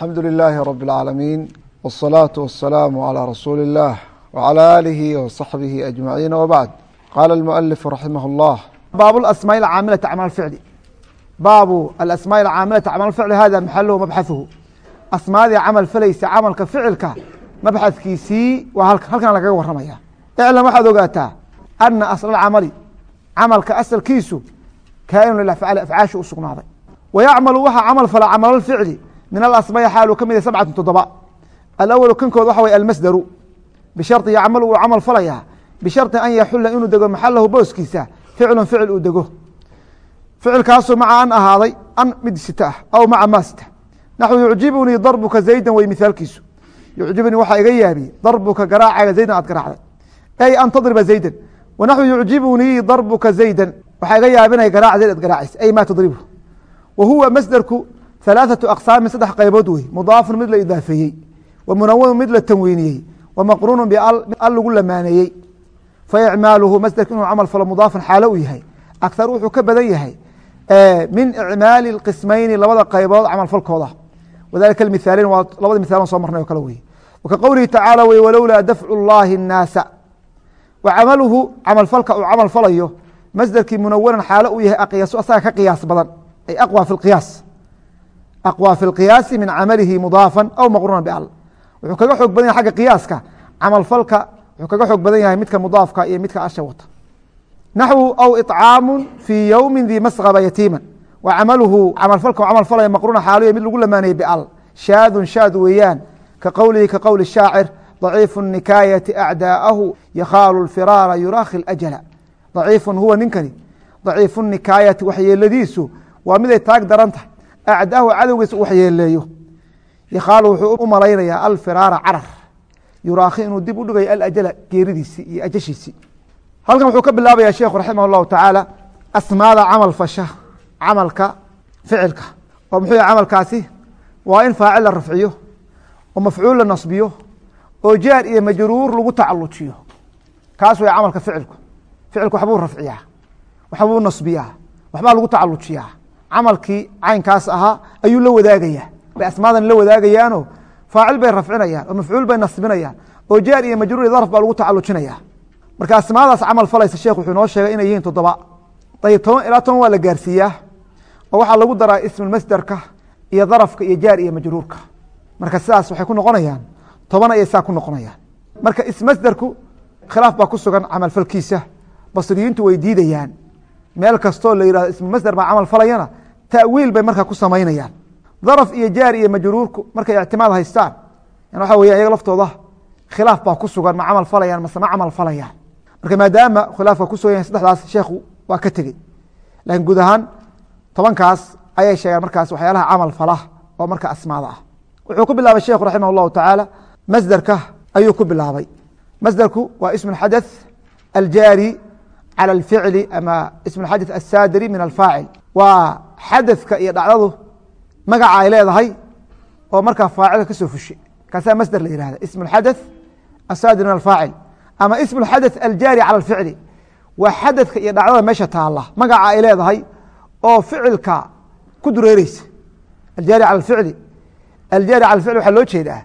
alxamdu lilaahi rab اlcaalamiin wالsalaaةu wasalaamu calىa rasuuli اllah wعalى aalihi wصaxbihi ajmaciin wbacd qaala اlmualifu raximah اllah baabu asmaaء اcaamilati acmaal ficli baabu alasmaaء اcaamilati acmaal ficli hada maxaluhu mabxaثuhu asmaadii camal falaysa camalka ficilka mabxadkiisii waa halkan lagaga waramaya iclam waxaad ogaataa ana asla camali camalka asalkiisu kaainu lilafcaali afcaasha u sugnaaday wayacmalu waxaa camal fala camal ficli min alasmaai xaalu ka mid yahy sabcatu toddoba. Alawalu kankood waxa way almasdaru. Bishari yacmalu uu camal falayaa bishari an yaxula inuu dego maxalahu booskiisa. Ficlu ficil uu dego. Ficilkaasoo maca an ahaaday an mid sita ah aw maca ma sita. Naxwu yucjibunii darbuka zaydan wey mihaalkiisu yucjibunii waxaa iga yaabi darbuka garaacaga zaydan aad garaacday. Ay an tadriba zaydan. Wanaxwu yucjibunii darbuka zaydan. Waxaa iga yaabinaya garaac zayd aad garaacaysa. Ay ma tadribu. Wa huwa masderku halaaثaةu aqsaamin saddex qaybood wey mudaafun mid la idaafeeyey wa munawanu mid la tanweyniyey wa maqruunu bial lagu lamaaneeyey faicmaaluhu masderka inuu camal falo mudaafan xaalo u yahay akar wuxuu ka badan yahay min icmaali اqismayni labada qaybood camal falkooda wadalika mihaaliin waa labada mihaalan soo marnay oo kale wey ka qowlihi tacaala wey walowlaa dafcu اllahi الnaasa wa camaluhu camal falka uu camal falayo masderkii munawanan xaalo uu yahay aqyasu asaga ka qiyaas badan ay aqwى fi اqiyaas aqwى fi اlqiyaasi min camalihi mudaafan aw maqruuna bal wuxuu kaga xoog badan yahay agga qiyaaska camal falka wuxuu kaga xoog badan yahay midka mudaafka iyo midka asha wata naxwu aw iطcaamu fii ywmi dii masqaba yatiima wa camaluhu camal falka camal falaya maqruuna xaaloya mid lagu lamaanayay bal shaadun shaad weeyaan ka qowlihi ka qowli shaacir ضaciifu الnikaayati acdaa'ahu yakhaalu اfiraara yuraakhi اajala ضaciifun huwa ninkani ضaciifu nikaayati waxyeeladiisu waa miday taag daran tahay acdaahu cadowgiisa u waxyeeleeyo yakhaalu wuxuu u malaynayaa alfiraara carar yuraakhi inuu dib u dhigayo alajala geeridiisii iyo ajashiisii halkan wuxuu ka bilaabaya sheekhu raximah اllahu tacaala asmaada camal fasha camalka ficilka oo muxuu yahy camalkaasi waa in faacil la rafciyo oo mafcuul la nasbiyo oo jaar iyo majruur lagu tacalujiyo kaas way camalka ficilku ficilku waxbuu rafciyaa waxbuu nasbiyaa waxbaa lagu tacalujiyaa camalkii caynkaas ahaa ayuu la wadaagaya bay asmaadan la wadaagayaano faacil bay rafcinayaan oo mafcuul bay nasbinayaan oo jaar iyo majruur iyo darf baa lagu tacalujinaya marka asmaadaas camal falaysa sheekh wuxuu inoo sheegay inay yihiin toddoba. Ayb toban ilaa toban waa la gaarsiiyaa oo waxaa lagu daraa ismulmasderka iyo darafka iyo jaar iyo majruurka. Marka sidaas waxay ku noqonayaan toban ayay saa ku noqonayaan. Marka ismasderku khilaaf baa ku sugan camalfalkiisa basriyiintu way diidayaan. Meel kastoo la yihahdo ismumasder baa camal falayana tawiil bay markaa ku samaynayaan daraf iyo jaar iyo majruurku markay ictimaad haystaan waxa wey iyaga laftooda khilaaf baa ku sugan ma camal falayaan mase ma camal falayaan marka maadaama khilaafka ku sugan yahay saddexdaas sheekhu waa ka tegey lakiin guud ahaan tobankaas ayay sheegaan markaas waxyaalaha camal fala oo marka asmaada ah wuxuu ku bilaabay sheekhu raximah اllahu tacaala masderka ayuu ku bilaabay masderku waa ismu xadaث aljaari calى اlficli ama ismu xadaث aلsaadiri min alfaacil waa xadaثka iyo dhacdadu magaca ay leedahay oo markaa faacilka kasoo fushay kaasaa masder la yihahda ismu xadaث asaadir min alfaacil ama ismu xadaث aljaari calى اlficli waa xadaثka iyo dhacdada meesha taala magaca ay leedahay oo ficilka ku dureereysa aljaari calى اficli aljaari calى ficli waxaa loo jeedaa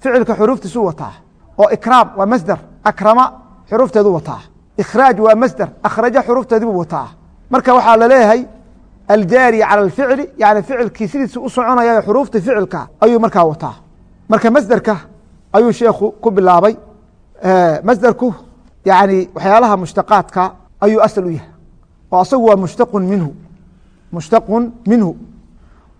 ficilka xuruuftiisuu wataa oo ikraam waa masder akrama xuruufteedu wataa ikhraaj waa masder akhraja xuruufteedibuu wataa marka waxaa laleeyahay aljaari calى اficli yani ficilkii sidiisa u soconaya xuruuftii ficilka ayuu markaa wataa marka masderka ayuu sheekhu ku bilaabay masderku yani waxyaalaha mushtaqaadka ayuu asal u yahay oo asagu waa mushtaqun minhu mushtaqun minhu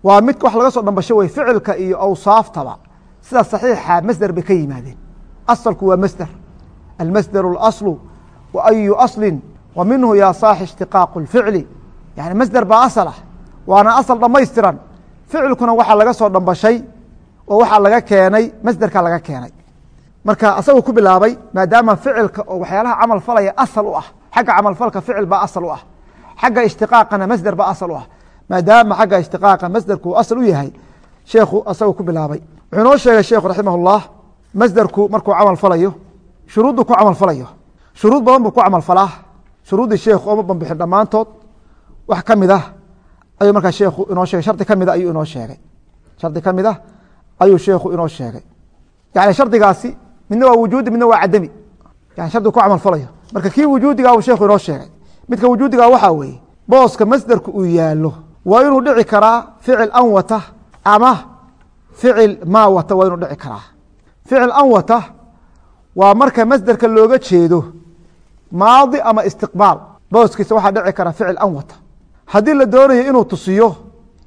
waa mid wax laga soo dhambasho wey ficilka iyo awsaaftaba sida saxiixa masder bay ka yimaadeen asalku waa masder almasder اlaslu wa ayu aslin wa minhu yaa saaxi ishtiqaaqu اlficli yani masder baa asal ah waana asal dhamaystiran ficilkuna waxaa laga soo dhambashay oo waxaa laga keenay masderka laga keenay. Marka asaguu ku bilaabay maadaama ficilka oo waxyaalaha camal falaya asal u ah xagga camalfalka ficil baa asal u ah. Xagga ishtiqaaqana masder baa asal u ah. Maadaama xagga ishtiqaaqa masderku asal u yahay sheekhu asagoo ku bilaabay. Wuxuu inoo sheegay sheekhu raximah اllah masderku markuu camal falayo shuruuddu ku camal falayo. Shuruud badan buu ku camal falaa. Shuruuddii sheekhu ooma banbixin dhammaantood wax ka mid ah ayuu markaa sheekhu inoo sheegay. Shardi ka mida ayuu inoo sheegay. Shardi ka mid ah ayuu sheekhu inoo sheegay. Yani shardigaasi midna waa wujuudi midna waa cadami yani shardiga ku camal falayo. Marka kii wujuudiga uu sheekhu inoo sheegay. Midka wujuudiga waxaa weeye booska masderku uu yaalo waa inuu dhici karaa ficil an wata ama ficil maa wata waa inuu dhici karaa. Ficil an wata waa marka masderka looga jeedo maadi ama istiqbaal. Booskiisa waxaa dhici kara ficil an wata haddii la doonayo inuu tusiyo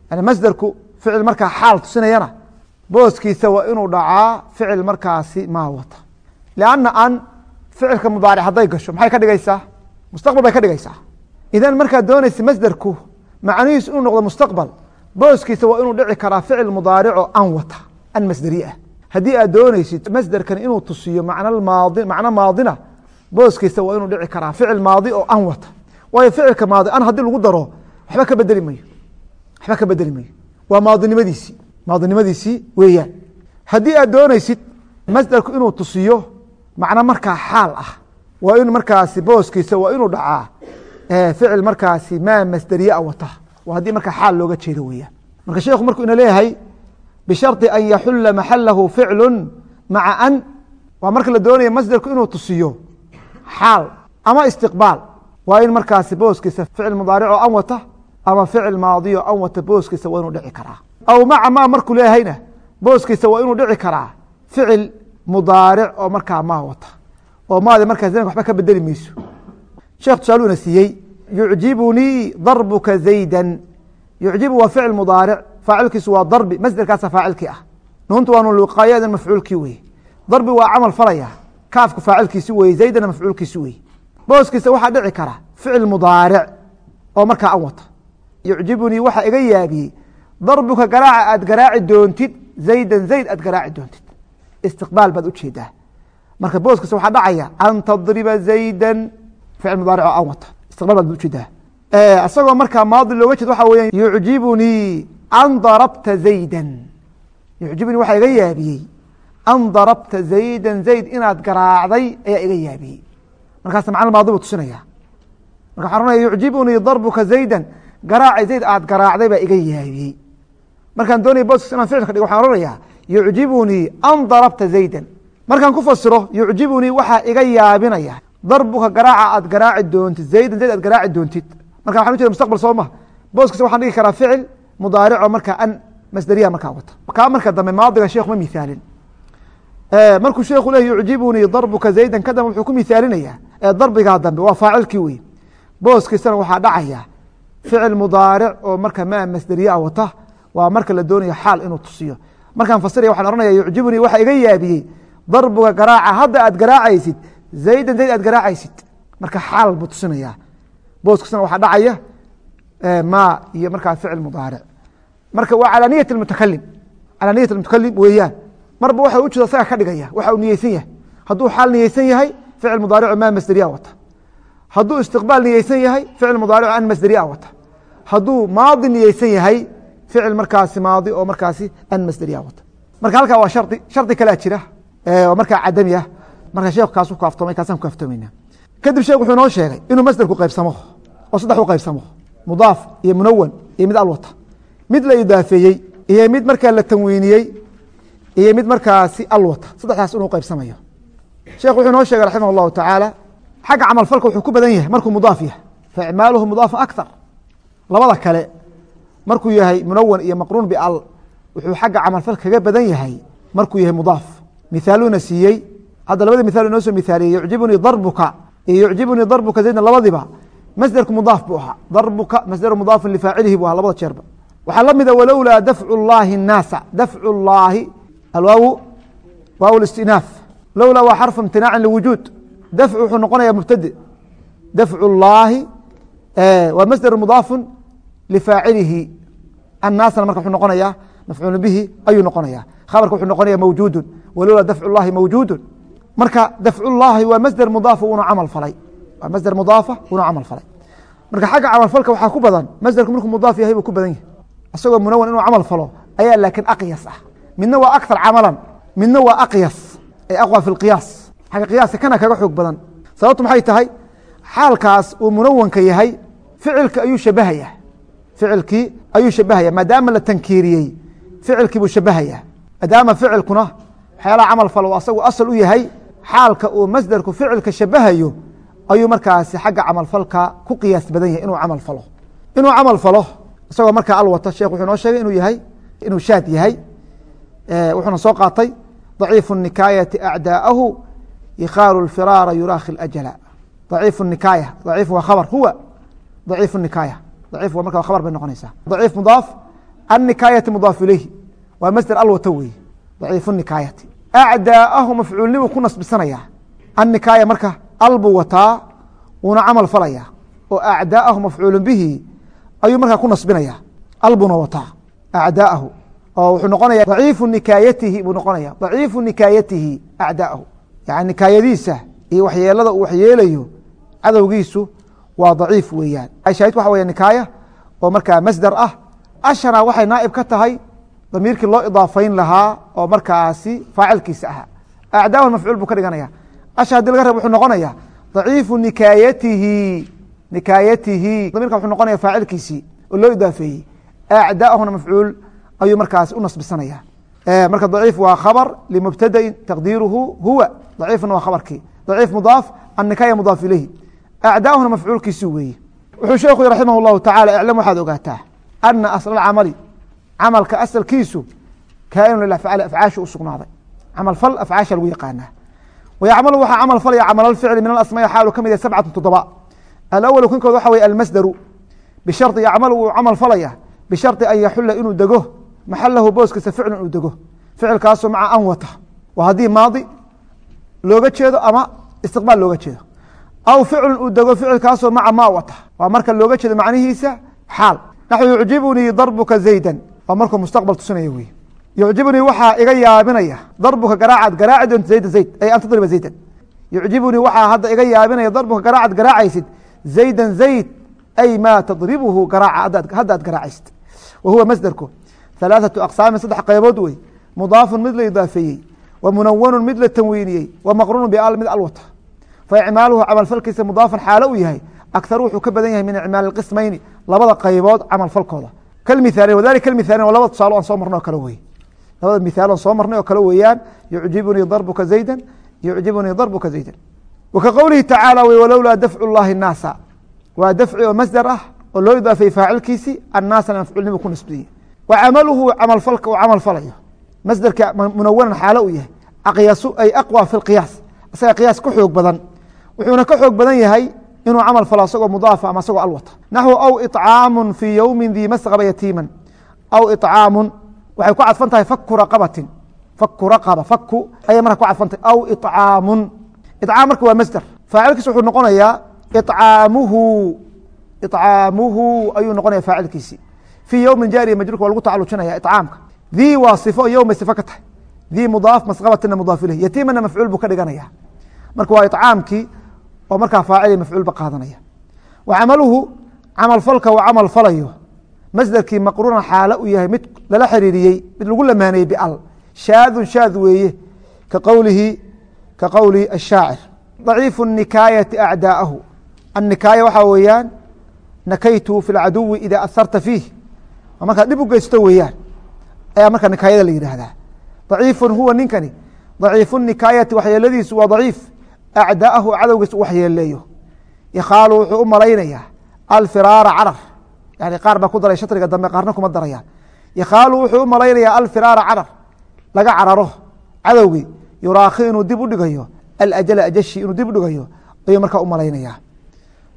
yani masderku ficil markaa xaal tusinayana booskiisa waa inuu dhacaa ficil markaasi maa wata. Lanna an ficilka mudaaric hadday gasho maxay ka dhigaysaa? Mustaqbal bay ka dhigaysaa. Idan markaad doonaysa masderku macnihiisu inuu noqdo mustaqbal booskiisa waa inuu dhici karaa ficil mudaarico an wata an masderi ah. Haddii aad doonaysid masderkan inuu tusiyo macno macno maadina booskiisa waa inuu dhici karaa ficil maadi oo an wata. Waayo ficilka maadi an haddii lagu daro waxba ka bedeli mayo waxba ka bedeli mayo waa maadinimadiisii maadinimadiisii weeyaan. Haddii aad doonaysid masderku inuu tusiyo macno markaa xaal ah. Waa in markaasi booskiisa waa inuu dhacaa ficil markaasi maa masderiyaa wata. Waa haddii markaa xaal looga jeedo weeyaan. Marka sheekhu markuu ina leeyahay bisharطi an yaxula maxalahu ficlu maca an waa marka la doonaya masderku inuu tusiyo xaal ama istiqbaal. Waa in markaasi booskiisa ficil mudaarico an wata ama ficil maadiyo an wata booskiisa waa inuu dhici karaa. Aw maca ma markuu leeyahayna booskiisa waa inuu dhici karaa. Ficil mudaaric oo markaa maa wata oo maadi markaa zanka waxba ka bedeli mayso. Sheekh tusaaluuna siiyey yucjibunii darbuka zayda yucjibu waa ficil mudaaric faacilkiisu waa darbi masderkaasa faacilkii ah. Nuuntu waa nuluqaayadan mafcuulkii weye darbi waa camal falaya kaafku faacilkiisi weye zaydana mafcuulkiisi weye booskiisa waxaa dhici kara ficil mudaaric oo markaa an wata yucjibunii waxaa iga yaabiyey darbuka garaaca aad garaaci doontid zaydan zayd aad garaaci doontid. Istiqbaal baad u jeedaa marka booskiisa waxaa dhacaya an tadriba zaydan ficil mudaaric oo an wata istiqbaal baad u jeedaa isagoo markaa maadi looga jeed waxa weya yucjibunii an darabta zaydan. Yucjibunii waxaa iga yaabiyey an darabta zaydan zayd inaad garaacday ayaa iga yaabiyey markaas macna maadi buu tusinaya. Marka waxaan ohanaya yucjibunii darbuka zaydan garaaci zayd aad garaacday baa iga yaabiyey. Markaan doonaya booskiis inaan ficilka dhigo waxaan ohanayaa yucjibunii an darabta zaydan. Markaan ku fasiro yucjibunii waxaa iga yaabinaya darbuka garaaca aad garaaci doontid zaydan zayd aad garaaci doontid. Marka waxan ujeeda mustaqbal soo ma booskiisa waxaan dhigi karaa ficil mudaarico markaa an masderiya markaa wata kaa marka dambe maadiga sheekhu ma mithaalin. Markuu sheekhu leh yucjibunii darbuka zaydan ka dambe wuxuu ku mithaalinayaa darbigaa dambe waa faacilkii wey booskiisana waxaa dhacaya ficil mudaaric oo marka maa masderiyaa wata waa marka la doonayo xaal inuu tusiyo. Markaan fasiraya waxaan ohanaya yucjibunii waxaa iga yaabiyey darbuga garaaca hadda aad garaacaysid zaydan zayd aad garaacaysid marka xaal buu tusinayaa. Booskiisana waxaa dhacaya ma iyo markaa ficil mudaaric. Marka waa calaa niyat mutakalim calaa niyat mutakalim weeyaan. Marba waxa ujeeda isaga ka dhigaya waxa uu niyeysan yahay. Hadduu xaal niyeysan yahay ficil mudaarico maa masderiya wata hadduu istiqbaal niyeysan yahay ficil mudaarico an masderiya wata. Hadduu maadi niyeysan yahay ficil markaasi maadi oo markaasi an masderiya wata. Marka halkaa waa shardi shardi kalea jira oo markaa cadami ah. Marka sheekhu kaasu kaaftoomay kaasaan ku kaaftoomayna kadib sheekh wuxuu inoo sheegay inuu masderku qaybsamo oo saddex u qaybsamo mudaaf iyo munawan iyo mid alwata mid la idaafeeyey iyo mid markaa la tanwiiniyey iyo mid markaasi alwata saddexdaas inuu qaybsamayo. Sheekh wuxuu xagga camalfalka wuxuu ku badan yahay markuu mudaaf yahay. Faicmaaluhu mudaafun akthar. Labada kale markuu yahay munawan iyo maqruun bial wuxuu xagga camalfalka kaga badan yahay markuu yahay mudaaf. Mithaaluuna siiyey. Hadda labadii mithal inoo soo mithaaliyey yucjibunii darbuka. Iyo yucjibunii darbuka zaydna labadiba masderku mudaaf buu ahaa. Darbuka masderu mudaafun lifaacilihi buu ahaa labada jeerba. Waxaa la mida walowlaa dafcu llaahi الnaasa dafcu llaahi alwaawu waaw istinaaf. Lowlaa waa xarfu imtinaaci liwujuud dafcu wuxuu noqonaya mubtade dafcu llaahi waa masder mudaafun lifaacilihi annaasna marka wuxuu noqonaya mafcuul bihi ayuu noqonaya khabarka wuxuu noqonaya mawjuudun walowlaa dafcu llahi mawjuudun marka dafcu llaahi waa masder mudaafa una camal falay waa masder mudaafa una camal falay marka xagga camalfalka waxaa ku badan masderku markuu mudaaf yahay buu ku badan yahay isagoo munawan inuu camal falo ayaa laakiin aqyas ah midna waa akthar camalan midna waa aqyas ay aqwa fi lqiyaas yaas kana kaga xoog badan. Sababtu maxay tahay? Xaalkaas uu munawanka yahay ficilka ayuu shabahaya ficilkii ayuu shabahaya maadaama la tankiiriyey ficilkii buu shabahaya maadaama ficilkuna waxyaalaha camal falo asagu asal u yahay xaalka uu masdarku ficilka shabahayo ayuu markaasi xagga camalfalka ku qiyaas badan yahay inuu camal falo. Inuu camal falo isagoo markaa alwato sheekh wuxuu noo sheegay inuu yahay inuu shaad yahay wuxuuna soo qaatay daciifu nikaayati acdaa'ahu yikaalu اfiraara yuraakhi اajala ضaciifu nikaaya ضaciif waa khabr huwa ضaciifu nikaaya ضaciif waa marka khabar bay noqonaysaa ضaciif mudaaf الnikaayati mudaaf ilayhi waa masder alwata weeye ضaciifu nikaayati acdaa'ahu mafcuulnimu ku nasbisanaya annikaaya marka al buu wataa wuuna camal falaya oo acdaa'ahu mafcuulu bihi ayuu markaa ku nasbinaya al buuna wataa acdaa'ahu oo wuxuu noqonaya daciifu nikaayatihi buu noqonaya daciifu nikaayatihi acdaa'ahu yani nikaayadiisa iyo waxyeelada uu waxyeelayo cadowgiisu waa daciif weeyaan. Shaahidku waxa weya nikaaya oo markaa masder ah. Ashana waxay naaib ka tahay damiirkii loo idaafayn lahaa oo markaasi faacilkiisa ahaa. Acdaa'ahu mafcuul buu ka dhiganaya asha haddii laga rab wuxuu noqonaya daciifu nikaayatihi nikaayatihi. Damirka wuxuu noqonaya faacilkiisii oo loo idaafeeyey. Acdaahuna mafcuul ayuu markaas u nasbisanaya marka daciif waa khabr limubtadain taqdiiruhu huwa daciifna waa khabarkii daciif mudaaf annikaaya mudaaf ilayhi acdaahuna mafcuulkiisi weeye wuxuu sheekhu raximah اllahu tacala iclam waxaad ogaataa ana asl camali camalka asalkiisu kaainu lilafcaali afcaasha u sugnaaday camal fal afcaasha lagu yaqaanaa وycml waxaa camal falaya camal اficl min aasma xaalu ka mid yahay sabcatu toddoba alأwl kinkood waxa wey almasderu bishari yacmal wuu camal falaya bishari an yaxula inuu dego maxalahu booskiisa ficlu inuu dego. Ficilkaasoo maca an wata. Waa haddii maadi looga jeedo ama istiqbaal looga jeedo. Aw ficlu uu dego ficilkaasoo maca ma wata. Waa marka looga jeedo macnihiisa xaal. Naxu yucjibunii darbuka zayda waa markuu mustaqbal tusinaya wey yucjibunii waxaa iga yaabinaya darbuka garaacad garaaci doonta zayd. Ay an tadriba zaydan. Yucjibunii waxaa hadda iga yaabinaya darbuka garaacad garaacaysid. Zaydan zayd ay maa tadribuhu garaaca hadda ad garaacaysid. Wa huwa masderku halaaثatu aqsaamin saddex qaybood wey mudaafun mid la idaafeeyey wa munawanun mid la tanwiiniyey wa maqruunu bial mid alwata fa icmaaluhu camalfalkiisa mudaafan xaalo u yahay akharu wuxuu ka badan yahay min icmaali اqismayni labada qaybood camalfalkooda kalmithaaliin wadalika kalmithaaliin waa laba tusaalo aan soo marno oo kale wey labada miaal soo marnay oo kale weeyaan yucjibunii darbuka zayda yucjibunii darbuka zayda wa ka qowlihi tacaala w walowlaa dafcu llahi الnaasa waa dafci oo masder ah oo loo idaafayey faacilkiisi annaasana mafcuulnimu ku nisbiyey wa camaluhu camalfalka uu camal falaya masderka munawanan xaalo uu yahay. Aqyasu ay aqwa fi lqiyaas. Isaga qiyaas ka xoog badan. Wuxuuna ka xoog badan yahay inuu camal falo isagoo mudaafa ama isagoo alwata. Naxwu aw icaamun fii yowmi dii masqaba yatiiman. Aw icaamun waxay ku cadfan tahay faku raqabatin. Faku raqaba faku ayay marka ku cadfantah aw icaamun icaam marka waa masder. Faacilkiis wuxuu noqonayaa icaamuhu icaamuhu ayuu noqonaya faacilkiisii fii yowmin jaariya majruurka waa lagu tacalujinaya iطcaamka dii waa sifo yowmay sifo ka tahay dii mudaaf masqabatina mudaaf ilayh yatiimana mafcuul buu ka dhiganaya marka waa iطcaamkii oo markaa faacili mafcuulba qaadanaya wa camaluhu camal falka uu camal falayo masderkii maqruunan xaalo u yahay mid lala xiriiriyey mid lagu lamaanayey bial shaadun shaad weeye ka qowlihi ka qowli ashaacir daciifu nikaayati acdaa'ahu annikaaya waxaa weeyaan nakaytu fi lcaduwi ida aharta fiih waa markaad dhib u geysto weeyaan. Ayaa marka nikaayada la yidhaahdaa. Daciifun huwa ninkani. Daciifu nikaayati waxyeeladiisu waa daciif. Acdaa'ahu cadowgiis u waxyeeleeyo yakhaalu wuxuu u malaynayaa. Alfiraara carar. Yani qaar baa ku daray shatriga dambe qaarna kuma darayaan yakhaalu wuxuu u malaynayaa alfiraara carar. Laga cararo. Cadowgii yuraakhi inuu dib u dhigayo. Alajala ajashi inuu dib u dhigayo. Ayuu markaa u malaynayaa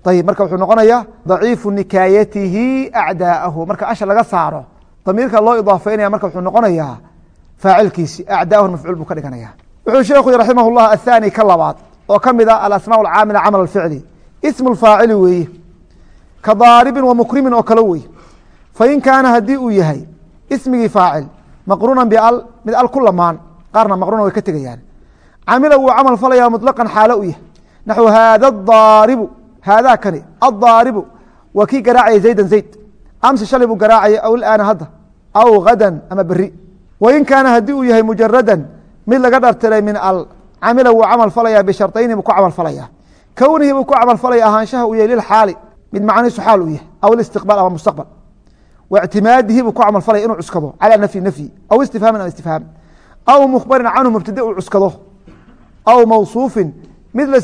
ayib marka wuxuu noqonayaa daciifu nikaayatihi acdaa'ahu. Marka asha laga saaro damiirka loo idaafeynaya marka wuxuu noqonayaa faacilkiisi acdaa'ahu mafcuul buu ka dhiganaya wuxuu sheekhu raximah llah athani ka labaad oo ka mid a alasmaa alcaamila camal alficli. Ismu lfaacili weeye. Ka daaribin wa mukrimin oo kale wey fain kaana haddii uu yahay ismigii faacil maqruunan bial mid al ku lamaan qaarna maqruuna way ka tegayaan. Camila wuu camal falaya muطlaqan xaalo u yahay. Naxwu haada daaribu haadaa kani addaaribu waa kii garaacaya zaydan zayd amsi shalay buu garaacaya aw ilaana hadda aw gadan ama beri wain kaana haddii uu yahay mujaradan mid laga dhartiray min al wuu camal falaya bisharطayni buu ku camal falaya kownihi buu ku camal falaya ahaanshaha uu yahay lilxaali mid macniisu xaal uu yahay aw istiqbaal ama mustaqbal wa ictimaadihi buu ku camal falaya inuu cuskado calى nafyi nafyi aw istifhaamin ama istifhaam aw mukhbarin canhu mubtade uu cuskado aw mawsuufin mid la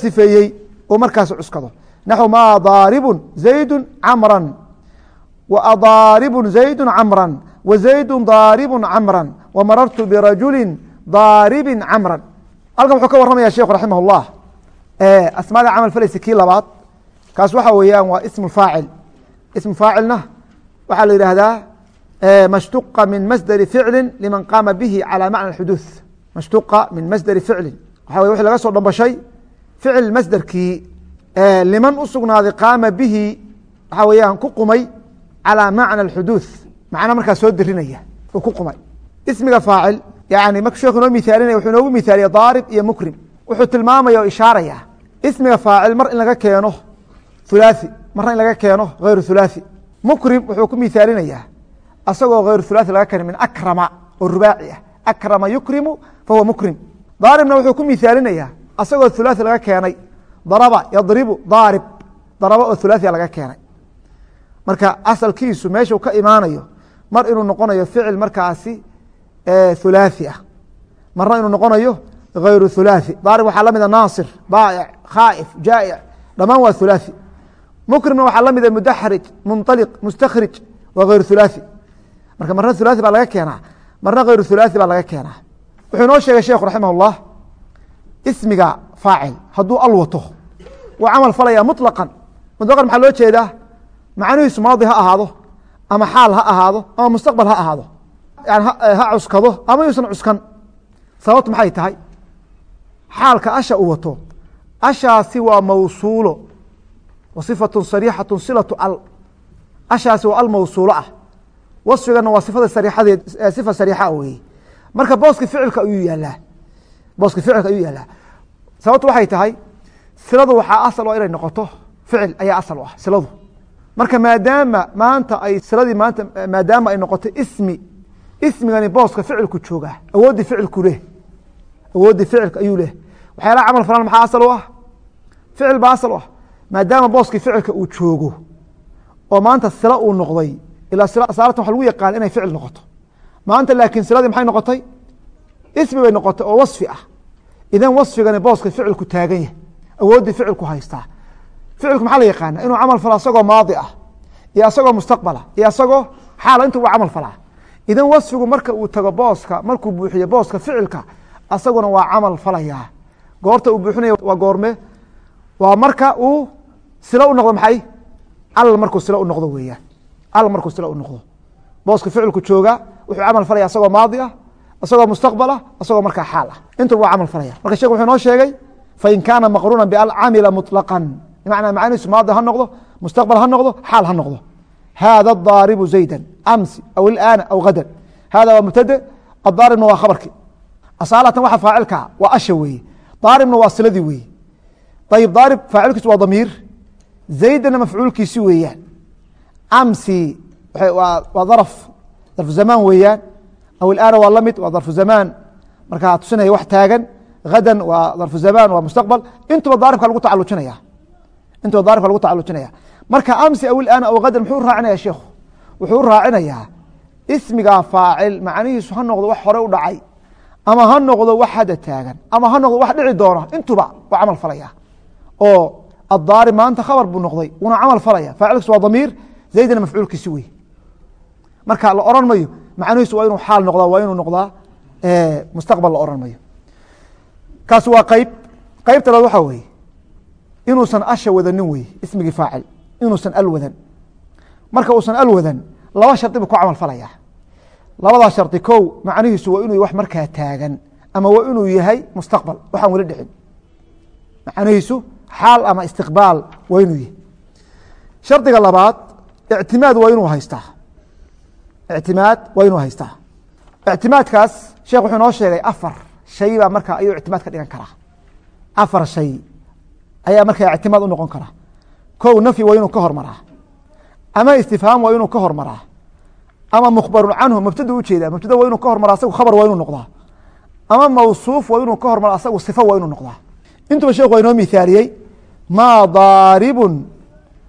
naxو ma daaribun zaydu camra وadaaribun zaydu camra وزaydu daaribu camra وmarartu birajuli daaribi camra halkan wuxuu ka waramaya sheikhu raximah الlah asmaada camal falaysa kii labaad kaas waxa weeyaan waa ism faacil ism faacilna waxaa la yidhaahdaa mashtuqa min masderi ficli liman qaama bihi calى macna xuduuث mashtuqa min masderi ficli waxa wixii laga soo dhambashay ficil masderkii liman u sugnaaday qaama bihi waxaa weeyaan ku qumay calى macna اxuduuث macna markaa soo dirinaya uu ku qumay ismiga faacil yani marka sheekhu inoo mihaalinaya wuxuu inoogu mihaaliya daarib iyo mukrim wuxuu tilmaamaya o ishaaraya ismiga faacil mar in laga keeno hulaaثi marna in laga keeno hayru hulaaثi mukrim wuxuu ku mihaalinayaa asagoo hayru hulaaثi laga keenay min akrama oo rubaaci ah akrama yukrimu fahuwa mukrim daaribna wuxuu ku mihaalinayaa asagoo hulaaثi laga keenay daraba yadribu daarib daraba oo hulaaثia laga keenay marka asalkiisu meeshuu ka imaanayo mar inuu noqonayo ficil markaasi hulaaثi ah marna inuu noqonayo hayru hulaaثi daarib waxaa lamida naasir baa'ic khaa'if jaa'ic dhamaan waa hulaaثi mukrimna waxaa lamida mudaxrij munطaliq mustakhrij waa hayru hulaaثi marka marna hulaaثi baa laga keenaa marna hayru hulaaثi baa laga keenaa wuxuu inoo sheegay sheekhu raximah الlah ismiga faacil hadduu al wato wuu camal falaya muطlaqan muطlaqan maxaa loo jeedaa? Macnihiisu maadi ha ahaado ama xaal ha ahaado ama mustaqbal ha ahaado. Yani eh, ha cuskado ama yuusan cuskan. Sababtu maxay tahay? Xaalka asha uu wato ashaasi waa mawsuulo wa sifatun silatu al. Ashaasi waa almawsuulo ah. Wasfigana waa sifada sariixadeed eh, sifa sariixa weeye. Marka booski ficilka ayuu yaalaa. Booski ficilka ayuu yaalaa sababtu waxay tahay siladu waxaa asal o inay noqoto ficil ayaa asal u ah siladu. Marka maadaama maanta ay siladii maanta maadaama ay noqoto ismi ismigani booska ficilku joogaa awooddii ficilku leh awooddii ficilka ayuu leh. Waxyaalaha camal falan maxaa asal u ah? Ficil baa asal u ah. Maadaama booskii ficilka uu joogo oo maanta sila uu noqday ilaa saaratan waxa lagu yaqaan inay ficil noqoto. Maanta laakiin siladii maxay noqotay? Ismi bay noqotay oo wasfi ah idan wasfigani booska ficilku taagan yahay. Awooddii ficilku haystaa. Ficilku maxaa la yaqaana inuu camal falo asagoo maadi ah iyo asagoo mustaqbala iyo asagoo xaala inta uga camal falaa idan wasfigu marka uu tago booska markuu buuxiyo booska ficilka asaguna waa camal falayaa goorta uu buuxinaya waa goorme. Waa marka uu silo u noqdo maxay? Al markuu silo u noqdo weeyaan. Al markuu silo u noqdo. Booska ficilku jooga wuxuu camal falaya asagoo maadi ah asagoo mustaqbal ah asagoo markaa xaal ah. Intuba waa camal falaya marka shek wuxuu inoo sheegay fain kaana maqruuna bial camila muطlaqan bimacnaa macanihiisu maadi ha noqdo mustaqbal ha noqdo xaal ha noqdo. Hada daaribu zayda amsi aw ilaana aw gadan. Hada waa mubtade adaaribna waa khabarki. Asaalatan waxa faacilkaa waa asha weeye. Daaribna waa siladii weeye. Ayib daarib faacilkiisu waa damiir. Zaydana mafcuulkiisi weeyaan. Amsi waa darf darfu zamaan weeyaan aw ilaana waa la mid waa darfu zamaan markaa tusinaya wax taagan gadan waa darfu zamaan waa mustaqbal intuba daaribka lagu tacalujinaya intuba daaribka lagu tacalujinaya marka amsi aw ilaana aw gadan muxuu raacinaya sheikhu wuxuu raacinayaa ismigaa faacil macnihiisu ha noqdo wax hore u dhacay ama ha noqdo wax hadda taagan ama ha noqdo wax dhici doona intuba waa camal falaya oo addaarib maanta khabar buu noqday wuuna camal falaya faacilkiisu waa damiir zaydna mafcuulkiisi wey marka la oran mayo macnihiisu waa inuu xaal noqdaa waa inuu noqdaa mustaqbal la oran mayo kaasi waa qeyb qeybta labaad waxaa weeye inuusan asha wadanin wey ismigii faacil inuusan al wadan. Marka uusan al wadan laba shardi buu ku camal falaya. Labadaa shardi kow macnihiisu waa inuu wax markaa taagan ama waa inuu yahay mustaqbal. Waxaan weli dhicin. Macnihiisu xaal ama istiqbaal waa inuu yahay. Shardiga labaad ictimaad waa inuu haystaa ictimaad waa inuu haystaa ictimaadkaas sheekh wuxuu inoo sheegay afar shay baa markaa ayuu ictimaad ka dhigan karaa afar shay ayaa markaa ictimaad u noqon karaa kow nafyi waa inuu ka hormaraa ama istifhaam waa inuu ka hormaraa ama mukhbarun canhu mubtada ujeeda mubtada waa inuu ka hormara asagu khabar waa inuu noqdaa ama mawsuuf waa inuu ka hormara asagu sifa waa noqdaa intuba sheekhu waa inoo maa daaribun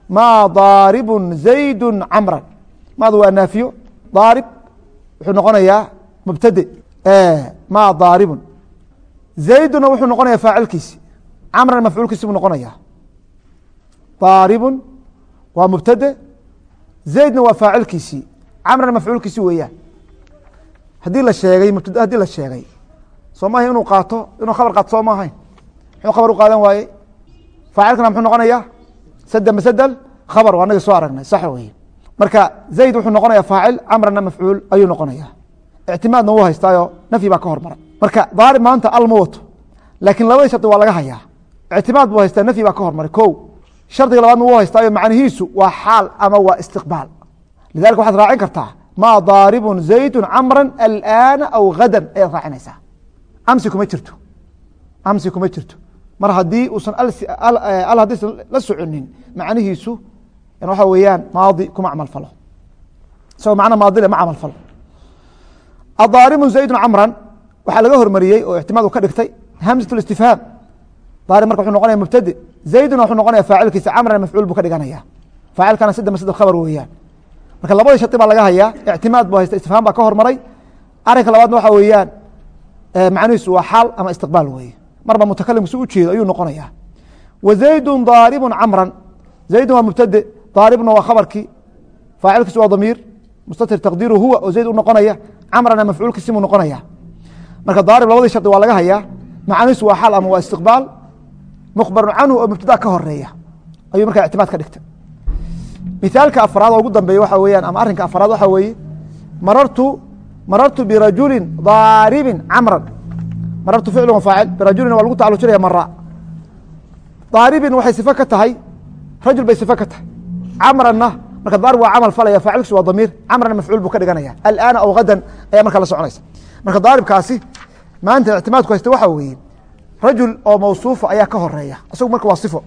maa daaribun zaydu camran maadu waa naafiyo daarib wuxuu noqonayaa mubtade ma daaribun. Zayduna wuxuu noqonaya faacilkiisi camrana mafcuulkiisi buu noqonaya daaribun waa mubtade zaydna waa faacilkiisii camrana mafcuulkiisi weeyaan. Haddii la sheegay mubtade haddii la sheegay soo maaha inuu qaato inuu khabar qaato soo maahayn muxuu khabar u qaadan waaye faacilkana muxuu noqonaya sadel masadel khabar waa naga soo aragnay sax weye marka zayd wuxuu noqonaya faacil camrana mafcuul ayuu noqonaya ictimaadna wuu haystaayo nafyi baa ka hormara marka daarib maanta al wato laakiin labadii shardi waa laga hayaa. Ictimaad buu haystaa nafyi baa ka hormaray ko shardiga labaadna wuu haystaayo macnihiisu waa xaal ama waa istiqbaal. Lidalika waxaad raacin kartaa ma daaribun zaydu camra alaana aw hadan ayaad raacinaysaa. Amsi kuma jirto. Amsi kuma jirto. Mar haddii uusan al haddiisan la soconin macnihiisu waxa weeyaan maadi kuma camal falo. Isagoo macna maadile ma camal falo. Adaaribu zaydu camran waxaa laga hormariyey oo ixtimaad ka dhigtay hamsat istifhaam daarib marka wuxuu noqonaya mubtade zayduna wuxuu noqonaya faacilkiisa camrana mafcuul buu ka dhiganaya faacilkana sida masdar khabar weeyaan. Marka labadii shardi baa laga hayaa ictimaad buu haysta istifhaam baa ka hormaray. Arrinka labaadna waxa weeyaan macnihiisu waa xaal ama istiqbaal weeye. Marba mutakalimku si ujeedo ayuu noqonaya wa zaydu daaribu camran. Zaydun waa mubtade daaribna waa khabarkii faacilkiisu waa damiir mustatir taqdiiru huwa oo zayd u noqonaya camrana mafcuulkiisi buu noqonaya marka daarib labadii shardi waa laga hayaa macnihiisu waa xaal ama waa istiqbaal mukhbarun canhu oo mubtada ka horreeya ayuu markaa ictimaad ka dhigtay mithaalka afraad oo ugu dambeeya waxa weeyaan ama arrinka afraad waxa weeye marartu marartu birajulin daaribin camran marartu ficlu faacil birajulin waa lagu tacalujinaya mara daaribin waxay sifo ka tahay rajul bay sifo ka tahay camranna marka daarib waa camal falaya faacilkiisu waa damiir camrana mafcuul buu ka dhiganaya. Alaana aw hadan ayaa markaa la soconaysa. Marka daaribkaasi maanta ictimaadku haysta waxa weeye rajul oo mawsuufa ayaa ka horreeya isagu marka waa sifo.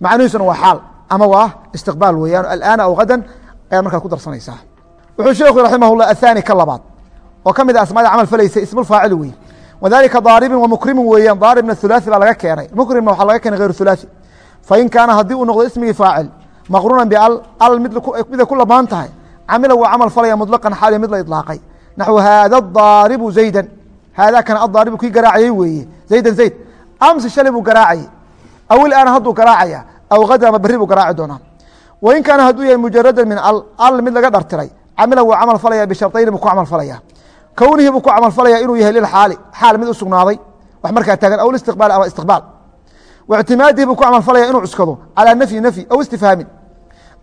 Macnihiisuna waa xaal ama waa istiqbaal weeyaan. Alaana aw hadan ayaa markaa ku darsanaysaa wuxuu sheekhu raximah llah athani ka labaad. Oo ka mid a asmaada camal falaysa ismulfaacil wey wadalika daaribin wa mukrimin weeyaan daaribna hulaaثi baa laga keenay. Mukrimna waxaa laga keenay hayr hulaaثi fain kaana haddii uu noqdo ismigii faacil maqruunan bial al miday ku lamaan tahay camila wuu camal falaya muطlaqan xaali mid la iطlaaqay naxwu haada daaribu zaydan haadaa kana adaaribu kii garaacayey weeye zaydan zayd amsi shalay buu garaacayey aw ilaana hadduu garaacaya aw hadan ama berri buu garaaci doonaa wain kaana hadduu yahay mujaradan min al al mid laga dhartiray camila wuu camal falaya bisharطayni buu ku camal falaya kownihii buu ku camal falaya inuu yahay lilxaali xaal mid u sugnaaday wax markaa taagan aw listiqbaal ama istiqbaal waictimaadihi buu ku camal falaya inuu cuskado calaa nafyi nafyi aw istifhaamin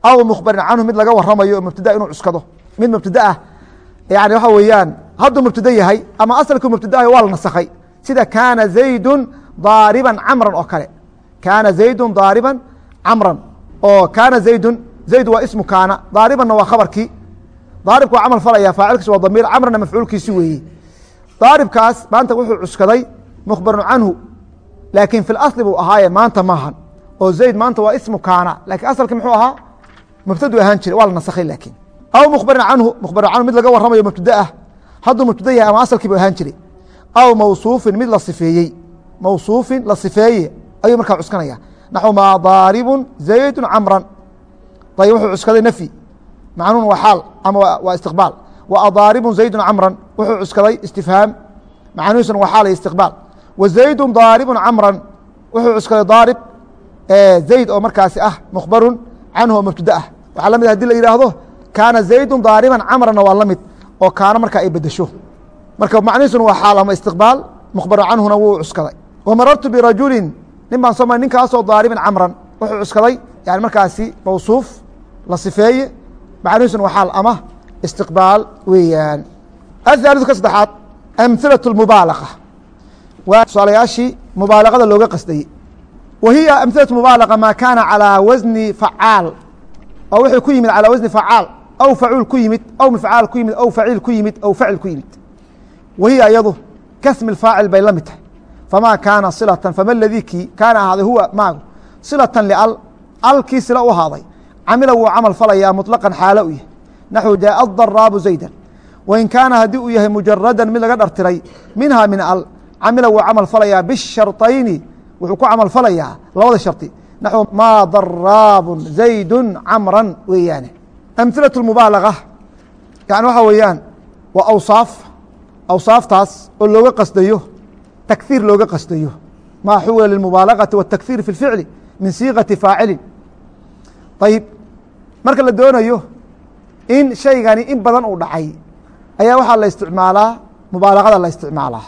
aw mukhbarin canhu mid laga waramayo mubtada inuu cuskado mid mubtada ah yani waxa weeyaan hadduu mubtada yahay ama asalkii mubtada ah waa la nasakhay sida kaana zaydun daariban camran oo kale kaana zaydun daariban camran oo kaana zaydun zayd waa ismu kaana daaribanna waa khabarkii daaribka waa camal falaya faacilkiis waa damiir camrana mafcuulkiisi weeye daaribkaas maanta wuxuu cuskaday mukhbarun canhu laakiin fi اlasli buu ahaaye maanta maahan oo zayd maanta waa ismu kaana lakiin asalki muxuu ahaa mubtadu ahaan jiray waa la nasakhay laakiin. Aw mukhbarin canhu mukhbarin canhu mid laga warramayo mubtada ah. Hadduu mubtada yahay ama asalkii buu ahaan jiray. Aw mawsuufin mid la sifeeyey. Mawsuufin la sifeeye ayuu markaa cuskanaya. Naxو maa daaribun zaydu camran. Ayb wuxuu cuskaday nafyi macnuun waa xaal ama waa istiqbaal. Wa adaaribun zaydu camran wuxuu cuskaday istifhaam. Macnuhiisuna waa xaal iyo istiqbaal wa zaydu daaribun camran wuxuu cuskaday daarib zayd oo markaasi ah mukhbarun canhu oo mubtada ah waxaa la mid la yidhaahdo kaana zaydu daariban camranna waa la oo kaana markaa ay bedesho marka macnihiisuna waa xaal ama istiqbaal mukhbaru canhuna wuu cuskaday wa marartu birajulin nin baan soo maray ninkaasoo daaribin camran wuxuu cuskaday yani markaasi mawsuuf la sifeeye macnihiisuna waa xaal ama istiqbaal weeyaan ahaalidu ka saddexaad amhilaة اmubaalaqa waa tusaalayaashii mubaalaqada looga qasdayey wa hiya amhilatu mubaalaqa maa kaana calىa wasni facaal. Oo wuxuu ku yimid calaa wasni facaal. Aw facuul ku yimid aw mifcaal ku yimid aw faciil ku yimid aw facil ku yimid. Wa iyadu kasmi faacil bay la mid tahay. Famaa kaana silatan fama ladii kaana ahaaday huwa maagu? Silatan lial al sila u ahaaday. Camila wuu camal falayaa muطlaqan xaalo u yahay. Naxwu jaa daraabu zaydan. Wain kaana haddii uu yahay mujaradan mid laga dhartiray minhaa min al camila wuu camal falayaa bisharطayni wuxuu ku camal falayaa labada sharطi naxو maa daraabun zaydu camran weeyaane amhilaة اmubaalaga yani waxa weeyaan waa awsaaf awsaaftaas oo looga qasdayo takhiir looga qasdayo maa xuwila lilmubaalagati waاtakhiir fi اlficli min siiqati faacilin ayib marka la doonayo in shaygani in badan uu dhacay ayaa waxaa la isticmaalaa mubaalagada la isticmaalaa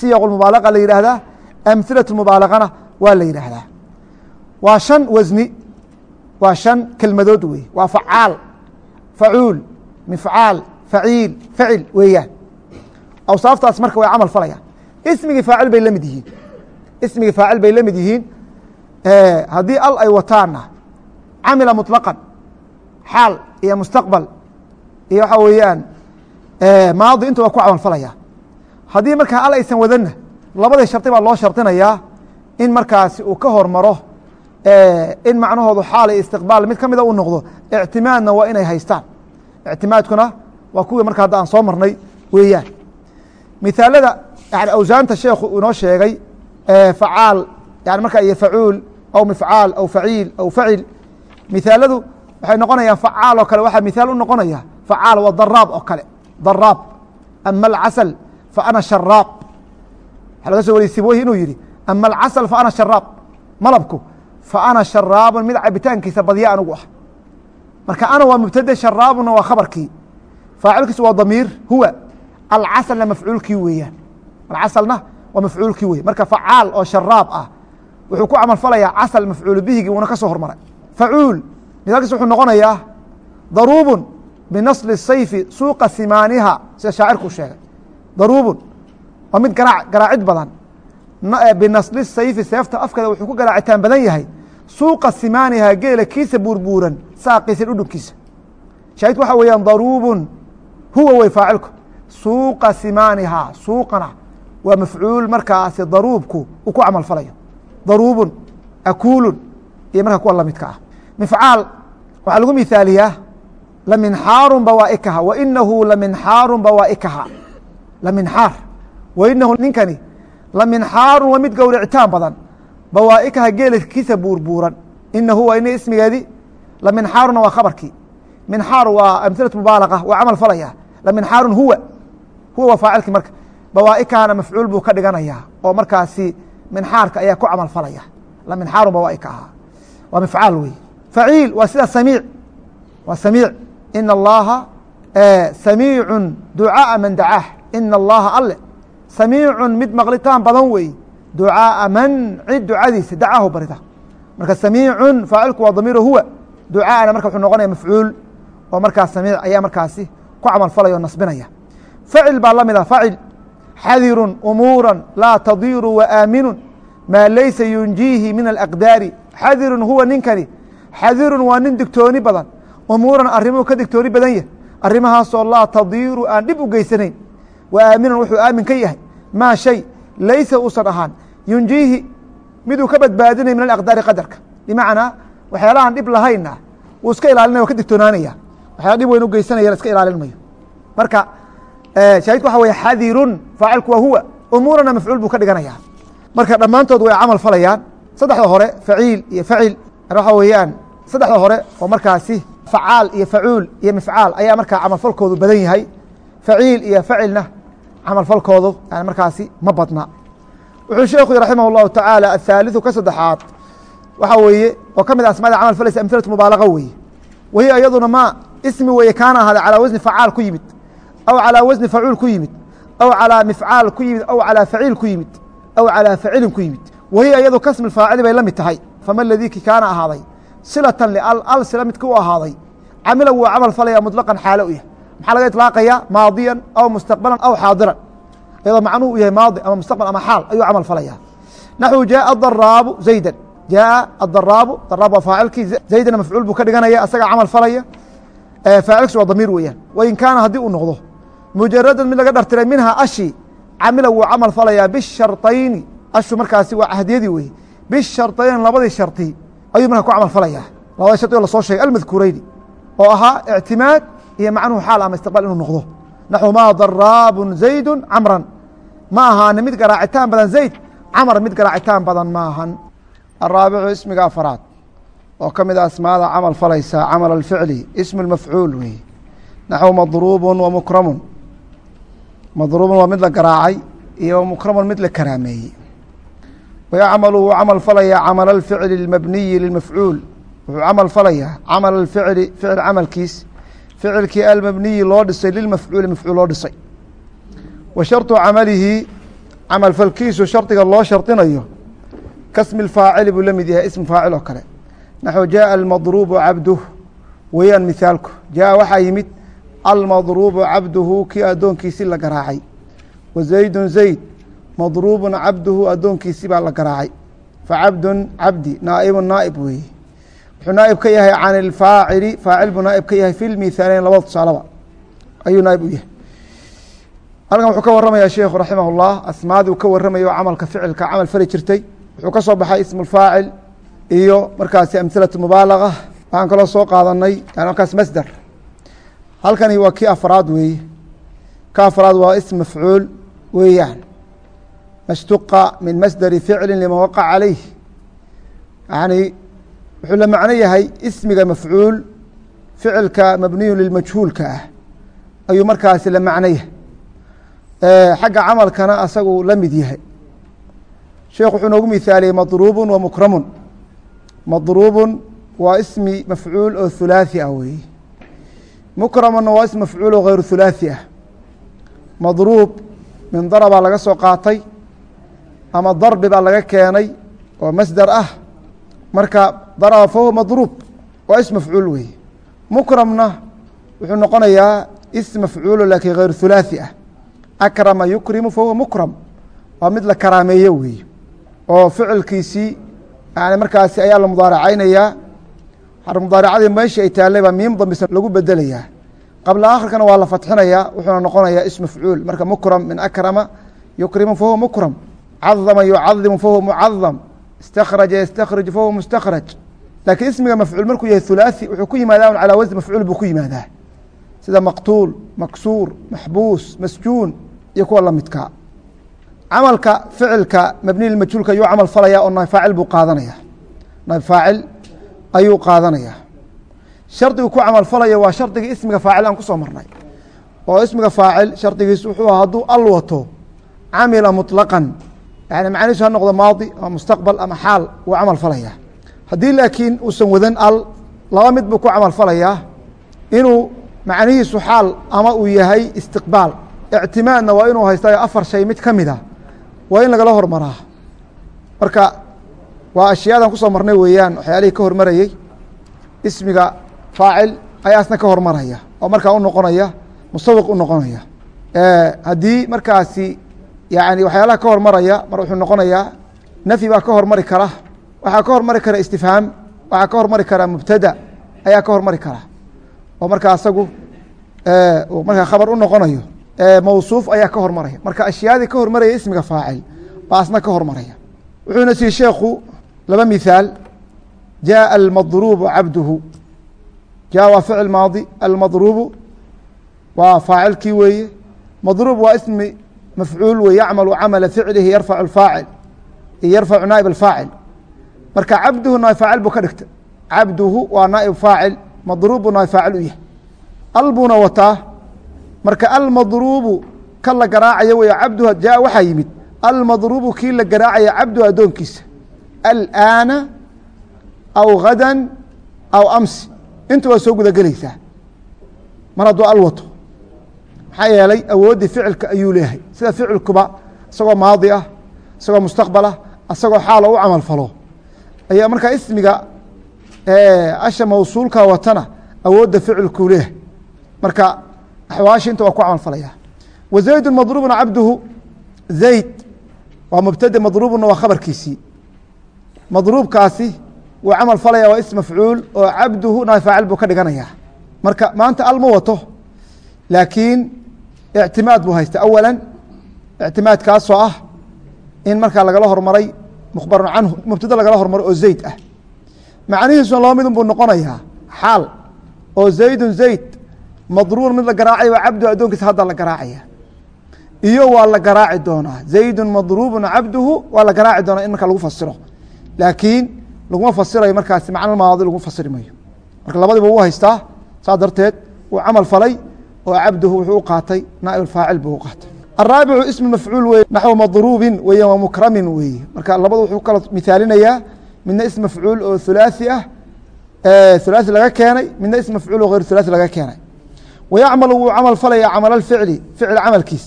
siyaq mubaalaga la yidhaahdaa amhilaة mubaalagana waa la yidhaahdaa waa shan wasni waa shan kelmadood wey waa facaal facuul mifcaal faciil facil weeyaan. Awsaaftaas marka way camal falayaan. Ismigii faacil bay la mid yihiin. Ismigii faacil bay la mid yihiin. Haddii al ay wataanna camila muطlaqan xaal iyo mustaqbal iyo waxaa weeyaan maadi intu waa ku camal falaya haddii markaa al aysan wadanna labadii shardi baa loo shardinayaa in markaasi uu ka hormaro in macnahoodu xaal iyo istiqbaal mid ka mida uu noqdo ictimaadna waa inay haystaan. Ictimaadkuna waa kuwii marka hadda aan soo marnay weeyaan. Mithaalada yani awsaanta sheekhu inoo sheegay facaal yani marka iyo facuul aw mifcaal aw faciil aw facil. Mithaaladu waxay noqonayaan facaal oo kale. Waxaa mithaal u noqonaya facaal waa daraab oo kale. Daraab. Ama alcasal fa ana sharaab waxaa laga so wariyey sibooyi inuu yihi ama alcasal fa ana sharaab malabku fa ana sharaabun mid cabitaankiisa badya anugu ah. Marka ana waa mubtade sharaabuna waa khabarkii. Faacilkiisu waa damiir huwa alcasalna mafcuulkii weeyaan. Alcasalna waa mafcuulkii wey marka facaal oo sharaab ah wuxuu ku camal falayaa casal mafcuul bihigii wuuna ka soo hormaray. Facuul mithaalkiis wuxuu noqonayaa daruubun binasli sayfi suuqa simaaniha sida shaacirkuu sheegay daruubun. Waa mid garaac garaacid badan. Binasli sayfi seefta afkeeda wuxuu ku garaacitaan badan yahay. Suuqa simaaniha geela kiisa buurbuuran saaqiisa dhudhunkiisa. Shaahidku waxaa weeyaan daruubun huwa wey faacilku. Suuqa simaaniha suuqana waa mafcuul markaasi daruubku uu ku camal falayo. Daruubun akuulun iyo marka kuwa lamidka ah. Mifcaal waxaa lagu mithaaliyaa laminxaarun bawaa'ikaha wa inahu laminxaarun bawaa'ikaha laminxaar wa inahu ninkani laminxaarun waa mid gowricitaan badan. Bawaa'ikaha geela kiisa buurbuuran. Inahu waa ina ismigeedii laminxaaruna waa khabarkii minxaar waa amhilatu mubaalaqa waa camal falaya. Laminxaarun huwa huwa waa faacilkii marka. Bawaa'ikahana mafcuul buu ka dhiganayaa oo markaasi minxaarka ayaa ku camal falaya. Laminxaarun bawaa'ika ahaa. Waa mifcaal wey faciil waa sida samiic. Waa samiic. Ina allaha samiicun ducaaءa man dacaah ina allaha alle samiicun mid maqlitaan badan wey ducaaءa man cid ducadiisa dacaahu barida marka samiicun faacilku waa damiiro huwa ducaaana marka wuxuu noqonaya mafcuul oo markaas samiic ayaa markaasi ku camal falaya oo nasbinaya facil baa la mid ah facil xadirun umuura laa tadiiru waaaminun maa laysa yunjiihi min alaqdaari xadirun huwa ninkani xadirun waa nin digtooni badan umuuran arrimuu ka digtooni badan yahy arrimahaasoo laa tadiiru aan dhib u geysanayn wa aaminun wuxuu aamin ka yahay maa shay laysa uusan ahaan. Yunjiihi miduu ka badbaadinaya min alaqdaari qadarka. Bimacnaa waxyaalahaan dhib lahaynna wuu iska ilaalinaya o ka digtoonaanaya. Waxyaala dhib weyn u geysanaya iska ilaalin mayo. Marka shaahidku waxa weye xadirun faacilku waa huwa umuurana mafcuul buu ka dhiganaya marka dhammaantood way camal falayaan. Saddexda hore faciil iyo facil. Waxa weeyaan saddexda hore oo markaasi facaal iyo facuul iyo mifcaal ayaa markaa camalfalkoodu badan yahay. Iyo facilna camalfalkoodu yani markaasi ma badna wuxuu sheekhu raximah اllahu tacaala athaaliثu ka saddexaad waxa weeye oo ka mid a asmaada camal falaysa amhilatu mubaalaqa weeye wahiya iyaduna ma ismi weeye kaana ahaada calaa wasni facaal ku yimid aw calىa wasni facuul ku yimid aw calىa mifcaal ku yimid aw calىa faciil ku yimid aw calىa facilin ku yimid wahiya iyadu kasmi faacili bay la mid tahay fama ladii ki kaana ahaaday silatan lial al sila midka u ahaaday camila wuu camal falaya muطlaqan xaalo u yahay maxaa laga iطlaaqaya maadiyan aw mustaqbalan aw xaadiran iyadoo macnuhu u yahay maadi ama mustaqbal ama xaal ayuu camal falaya naxwu jaaa daraabu zaydan jaaa adaraabu daraab waa faacilkii zaydana mafcuul buu ka dhiganaya asagaa camal falaya faacilkiisu waa damiir weeyaan wain kaana haddii uu noqdo mujaradan mid laga dhartiray minha ashi camila wuu camal falayaa bisharطayni ashu markaasi waa cahdiyadii weye bisharطayni labadii sharطi ayuu markaa ku camal falayaa labada shardi oo lasoo sheegay almadkuureyni oo ahaa ictimaad iyo macnuhu xaal ama istiqbaal inuu noqdo. Naxu maa daraabun zaydu camran. Ma ahaane mid garaacitaan badan zayd camar mid garaacitaan badan ma ahan. Araabicu ismiga afaraad oo ka mid a asmaada camal falaysaa camal alficli ismu lmafcuul weeye naxu madruubun wa mukramun. Madruubun waa mid la garaacay iyo mukramun mid la karaameeyey. Wayacmalu wuu camal falayaa camala alficli اlmabniyi lilmafcuul. Wuxuu camal falayaa camal alficli ficil camalkiis ficilkii almabniyi loo dhisay lilmafcuuli mafcuul loo dhisay wa sharطu camalihi camal falkiisu shardiga loo shardinayo kasmi اfaacili buu la mid yahay ism faacil oo kale naxو jaءa almadruubu cabduh weeyaan mihaalku jaءa waxaa yimid almadruubu cabduhu kii addoonkiisii la garaacay wa zaydun zayd madruubu cabduhu addoonkiisii baa la garaacay facabdun cabdi naa'ibu naa'ib weeye wuxuu naa'ib ka yahay can ilfaacili faacil buu naa'ib ka yahay fi lmithaaleyn labada tusaalaba ayuu naa'ib u yahay halkan wuxuu ka waramayaa sheikhu raximah اllah asmaaduu ka waramayo camalka ficilka camal fali jirtay wuxuu ka soo baxay ismu اfaacil iyo markaasi amhilaة mubaalaga waxaan kaloo soo qaadanay yani markaas masder halkani waa kii afraad weeye ka afraad waa ism mafcuul weeyaan mashtuqa min masderi ficli lima waqac calayh yani wuxuu la macno yahay ismiga mafcuul ficilka mabniyu lilmajhuulka ah ayuu markaasi la macno yahay. Xagga camalkana asagu la mid yahay. Sheekh wuxuu noogu mihaaliyey madruubu wa mukramun. Madruubu waa ismi mafcuul oo hulaaثi ah weeye mukramuna waa ism mafcuul oo hayru hulaaثi ah. Madruub min darabaa laga soo qaatay ama darbi baa laga keenay oo masder ah marka daraba fahuwa madruub waa ism mafcuul weeye mukramna wuxuu noqonayaa ism mafcuulo laakiin hayru hulaaثi ah. Akrama yukrimu fahuwa mukram. Waa mid la karaameeyo weeye oo ficilkiisii yani markaasi ayaa la mudaaracaynayaa. Mudaaracadii meeshii ay taallay baa miim dambisa lagu bedelayaa. Qabla akhirkana waa la fatxinayaa wuxuuna noqonayaa ism mafcuul. Marka mukram min akrama yukrimu fahuwa mukram. Cadama yucadimu fahuwa mucadam istakraja yastakrij fahuwa mustakraj laakiin ismiga mafcuul markuu yahay hulaaثi wuxuu ku yimaadaa calaa wasn mafcuul buu ku yimaadaa sida maqtuul maksuur maxbuus masjuun iyo kuwa lamidkaa camalka ficilka mabni majhuulka ayuu camal falaya oo naib faacil buu qaadanaya naib faacil ayuu qaadanaya shardigu ku camal falaya waa shardigii ismiga faacil aan ku soo marnay oo ismiga faacil shardigiis wuxuu hadduu camila muطlaqan yani macnihiisu ha noqdo maadi ama mustaqbal ama xaal wuu camal falaya haddii laakiin uusan wadan al laba mid buu ku camal falayaa inuu macnihiisu xaal ama uu yahay istiqbaal. Ictimaadna waa inuu haystayo afar shay mid ka mid a waa in lagala hormaraa. Marka waa ashiyaadan ku soo marnay weeyaan waxyaalihii ka hormarayey ismiga faacil ayaasna ka hormaraya oo markaa u noqonaya musawiq u noqonaya. Haddii markaasi yani waxyaalaha ka hormaraya mar wuxuu noqonayaa nafyi baa ka hormari kara waxaa ka hormari kara istifhaam waxaa ka hormari kara mubtada ayaa ka hormari kara. Oo markaa asagu markaa khabar u noqonayo mawsuuf ayaa ka hormaraya. Marka ashyaadii ka hormaraya ismiga faacil baa asna ka hormaraya. Wuxuuna siiyey sheekhu laba mithaal jaءa almadruubu cabduhu. Ja waa ficil maadi. Almadruubu waa faacilkii weeye. Madruub waa ismi mafcuul wey yacmalu camala ficlihi yarfacu faacil yarfacu naaib alfaacil marka cabduhu naaib faacil buu ka dhigtay cabduhu waa naaib faacil madruub buu naaib faacil u yahay al wataa marka almadruubu ka la garaacayo wey cabduha jaa waxaa yimid almadruubu kii la garaacaya cabduhu addoonkiisa alaana aw gada aw amsi inta waa soo guda gelaysaa mar hadduu al wato maxaa yeelay awooddii ficilka ayuu leeyahay sida ficilkuba isagoo maadi ah isagoo mustaqbal ah isagoo xaala u camal falo. Ayaa markaa ismiga asha mawsuulka watana awoodda ficilkuu leeyahay marka axwaashi inta waa ku camal falaya. Wa zaydu madruubun cabduhu zayd waa mubtade madruubuna waa khabarkiisii. Madruubkaasi wuu camal falaya waa ism mafcuul oo cabduhu naay faacil buu ka dhiganaya. Marka maanta al ma wato laakiin ictimaad buu haysta awala ictimaadkaasoo ah in markaa lagala hormaray mukhbarun canhu mubtada lagala hormaro oo zayd ah macnihiisuna laba midun buu noqonayaa xaal oo zaydun zayd madruur mid la garaacaya waa cabdu addoonkiisa hadda la garaacaya iyo waa la garaaci doonaa zaydun madruubun cabduhu waa la garaaci doonaa in markaa lagu fasiro laakiin laguma fasirayo markaasi macno maadi lagu fasiri mayo marka labadiba u haystaa saas darteed uu camal falay oo cabduhu wuxuu u qaatay naaib faacil buu u qaatay araabicu ismu mafcuul weye naxو madruubin weya wa mukramin weeye marka labadu wuxuu kala mithaalinayaa midna ism mafcuul oo hulaaثi ah hulaaثi laga keenay midna ism mafcuul oo غeyr hulaaثi laga keenay wayacmalu wuu camal falaya camal اficli ficil camalkiis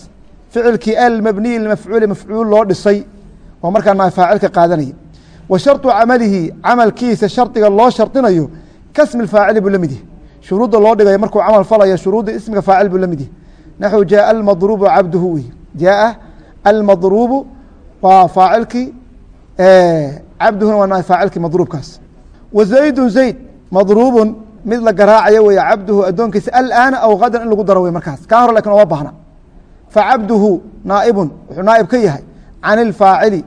ficilkii almabniyi mafcuuli mafcuul loo dhisay oo markaa faacilka qaadanaya wa sharطu camalihi camalkiisa shardiga loo shardinayo kasmi faacili buu la mid yahy shuruudda loo dhigayo markuu camal falayo shuruudda ismiga faacil buu la mid yahy naxu jaaa almadruubu cabduhu wey jaaa almadruubu waa faacilkii cabduhuna waa faacilkii madruubkaas wa zaydun zayd madruubun mid la garaacayo wey cabduhu addoonkiisa alaana aw kadan in lagu daro wey markaas. kaa hor laakiin oma baahna facabduhu naaibun wuxuu naaib ka yahay. can ilfaacili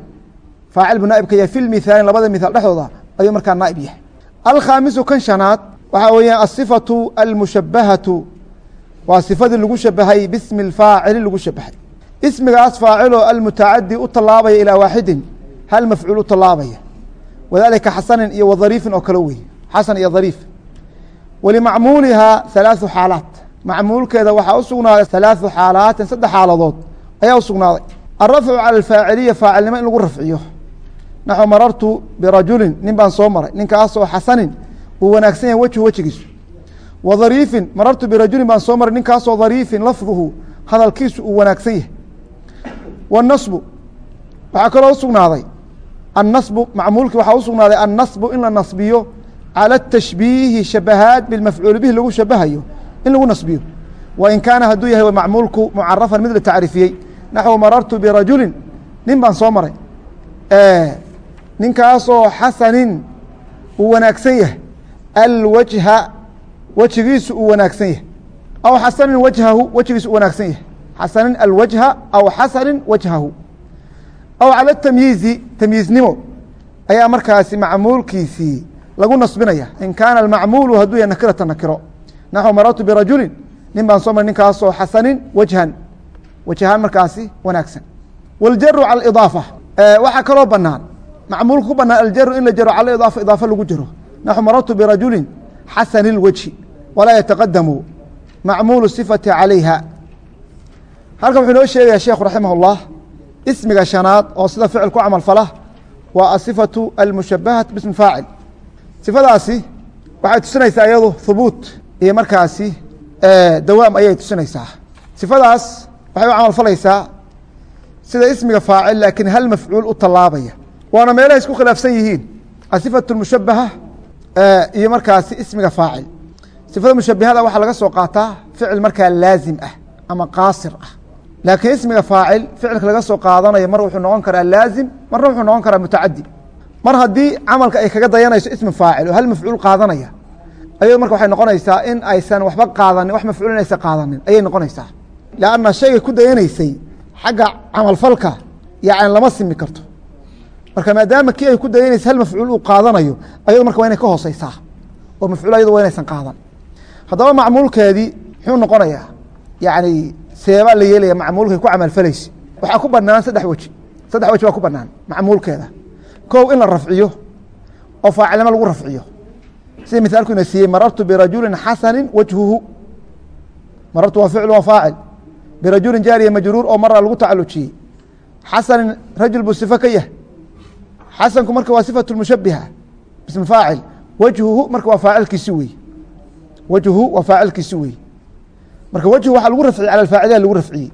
faacil buu naaib ka yahay. fi lmihaalin labada mihaal dhexdooda ayuu markaa naaib yahay alkhaamisu kan shanaad waxaa weeya asifatu almushabahatu waa sifadii lagu shabahay bismi اfaacili lagu shabahay ismigaas faaciloo almutacadi u tallaabaya ilaa waaxidin hal mafcuul u tallaabaya wadalika xasanin iyo wadariifin oo kale wey xasan iyo dariif walimacmuulihaa halaaثu xaalaat macmuulkeeda waxaa u sugnaaday halaaثu xaalaatin saddex xaaladood ayaa u sugnaaday alrafcu cala alfaaciliya faacilnimo in lagu rafciyo naxو marartu birajulin nin baan soo maray ninkaasoo xasanin uu wanaagsan yahay wejhu wejigiisu wa dariifin marartu birajulin baan soo maray ninkaasoo dariifin lafduhu hadalkiisu uu wanaagsan yahay wاnasbu waxaa kaloo usugnaaday annasbu macmuulkii waxaa usugnaaday annasbu in la nasbiyo calى الtashbiihi shabahaad bilmafcuul bihi lagu shabahayo in lagu nasbiyo wain kaana hadduu yahay macmuulku mucarafan mid la tacriifiyey naxو marartu birajulin nin baan soo maray ninkaasoo xasanin uu wanaagsan yahay alwajha wejigiisu uu wanaagsan yahay aw xasanin wajhahu wejigiisu u wanaagsan yahay xasanin alwajha aw xasanin wajhahu aw cala tamyiizi tamyiiznimo ayaa markaasi macmuulkiisii lagu nasbinaya in kaana almacmuulu hadduu yahay nakirata nakiro naxو marartu birajulin nin baan soo maray ninkaasoo xasanin wajhan wajhaan markaasi wanaagsan wاljaru calى اidaafa waxaa kaloo banaan macmuulka ku banaan aljaru in la jaro cala idaafa idaafa lagu jaro naxu marartu birajulin xasani اlwajhi walaa yataqadamu macmuulu sifati calayha. Halkan wuxuu inoo sheegaya sheekhu raximah اllah ismiga shanaad oo sida ficil ku camal fala waa asifatu almushabahat bismi faacil. Sifadaasi waxay tusinaysaa iyadu hubuut iyo markaasi dawaam ayay tusinaysaa. Sifadaas waxay u camal falaysaa sida ismiga faacil laakiin hal mafcuul u tallaabaya. Waana meelahay isku khilaafsan yihiin asifatu mushabaha iyo markaasi ismiga faacil sifada mushabahada waxaa laga soo qaataa ficil markaa laazim ah ama qaasir ah. Laakiin ismiga faacil ficilka laga soo qaadanayo mar wuxuu noqon karaa laazim marna wuxuu noqon karaa mutacadi mar haddii camalka ay kaga dayanayso ismi faacil oo hal mafcuul qaadanaya ayado marka waxay noqonaysaa in aysan waxba qaadanin wax mafcuul in qaadanin ayay noqonaysaa. Lanna shaygay ku dayanaysay xagga camalfalka yani lama simi karto. Marka maadaama kii ay ku dayanaysa hal mafcuul uu qaadanayo ayado marka waa inay ka hooseysaa oo mafcuul ayado waa inaysan qaadan haddaba macmuulkeedii muxuu noqonayaa yani seebaa la yeelaya macmuulkay ku camalfalaysa waxaa ku banaan saddex weji. Saddex weji baa ku banaan macmuulkeeda. Kow in la rafciyo oo faacilnimo lagu rafciyo. Sida mithaalku ina siiyey marartu birajulin xasani wajhuhu. Marartu waa ficlu waa faacil. Birajulin jaariya majruur oo mara lagu tacalujiyey. Xasanin rajul buu sifo ka yahay. Xasanku marka waa sifatu mushabiha bismi faacil. Wajhuhu marka waa faacilkiisi wey wajhu waa faacilkiisi wey marka wajhu waxaa lagu rafciyey cala faaciliya lagu rafciyey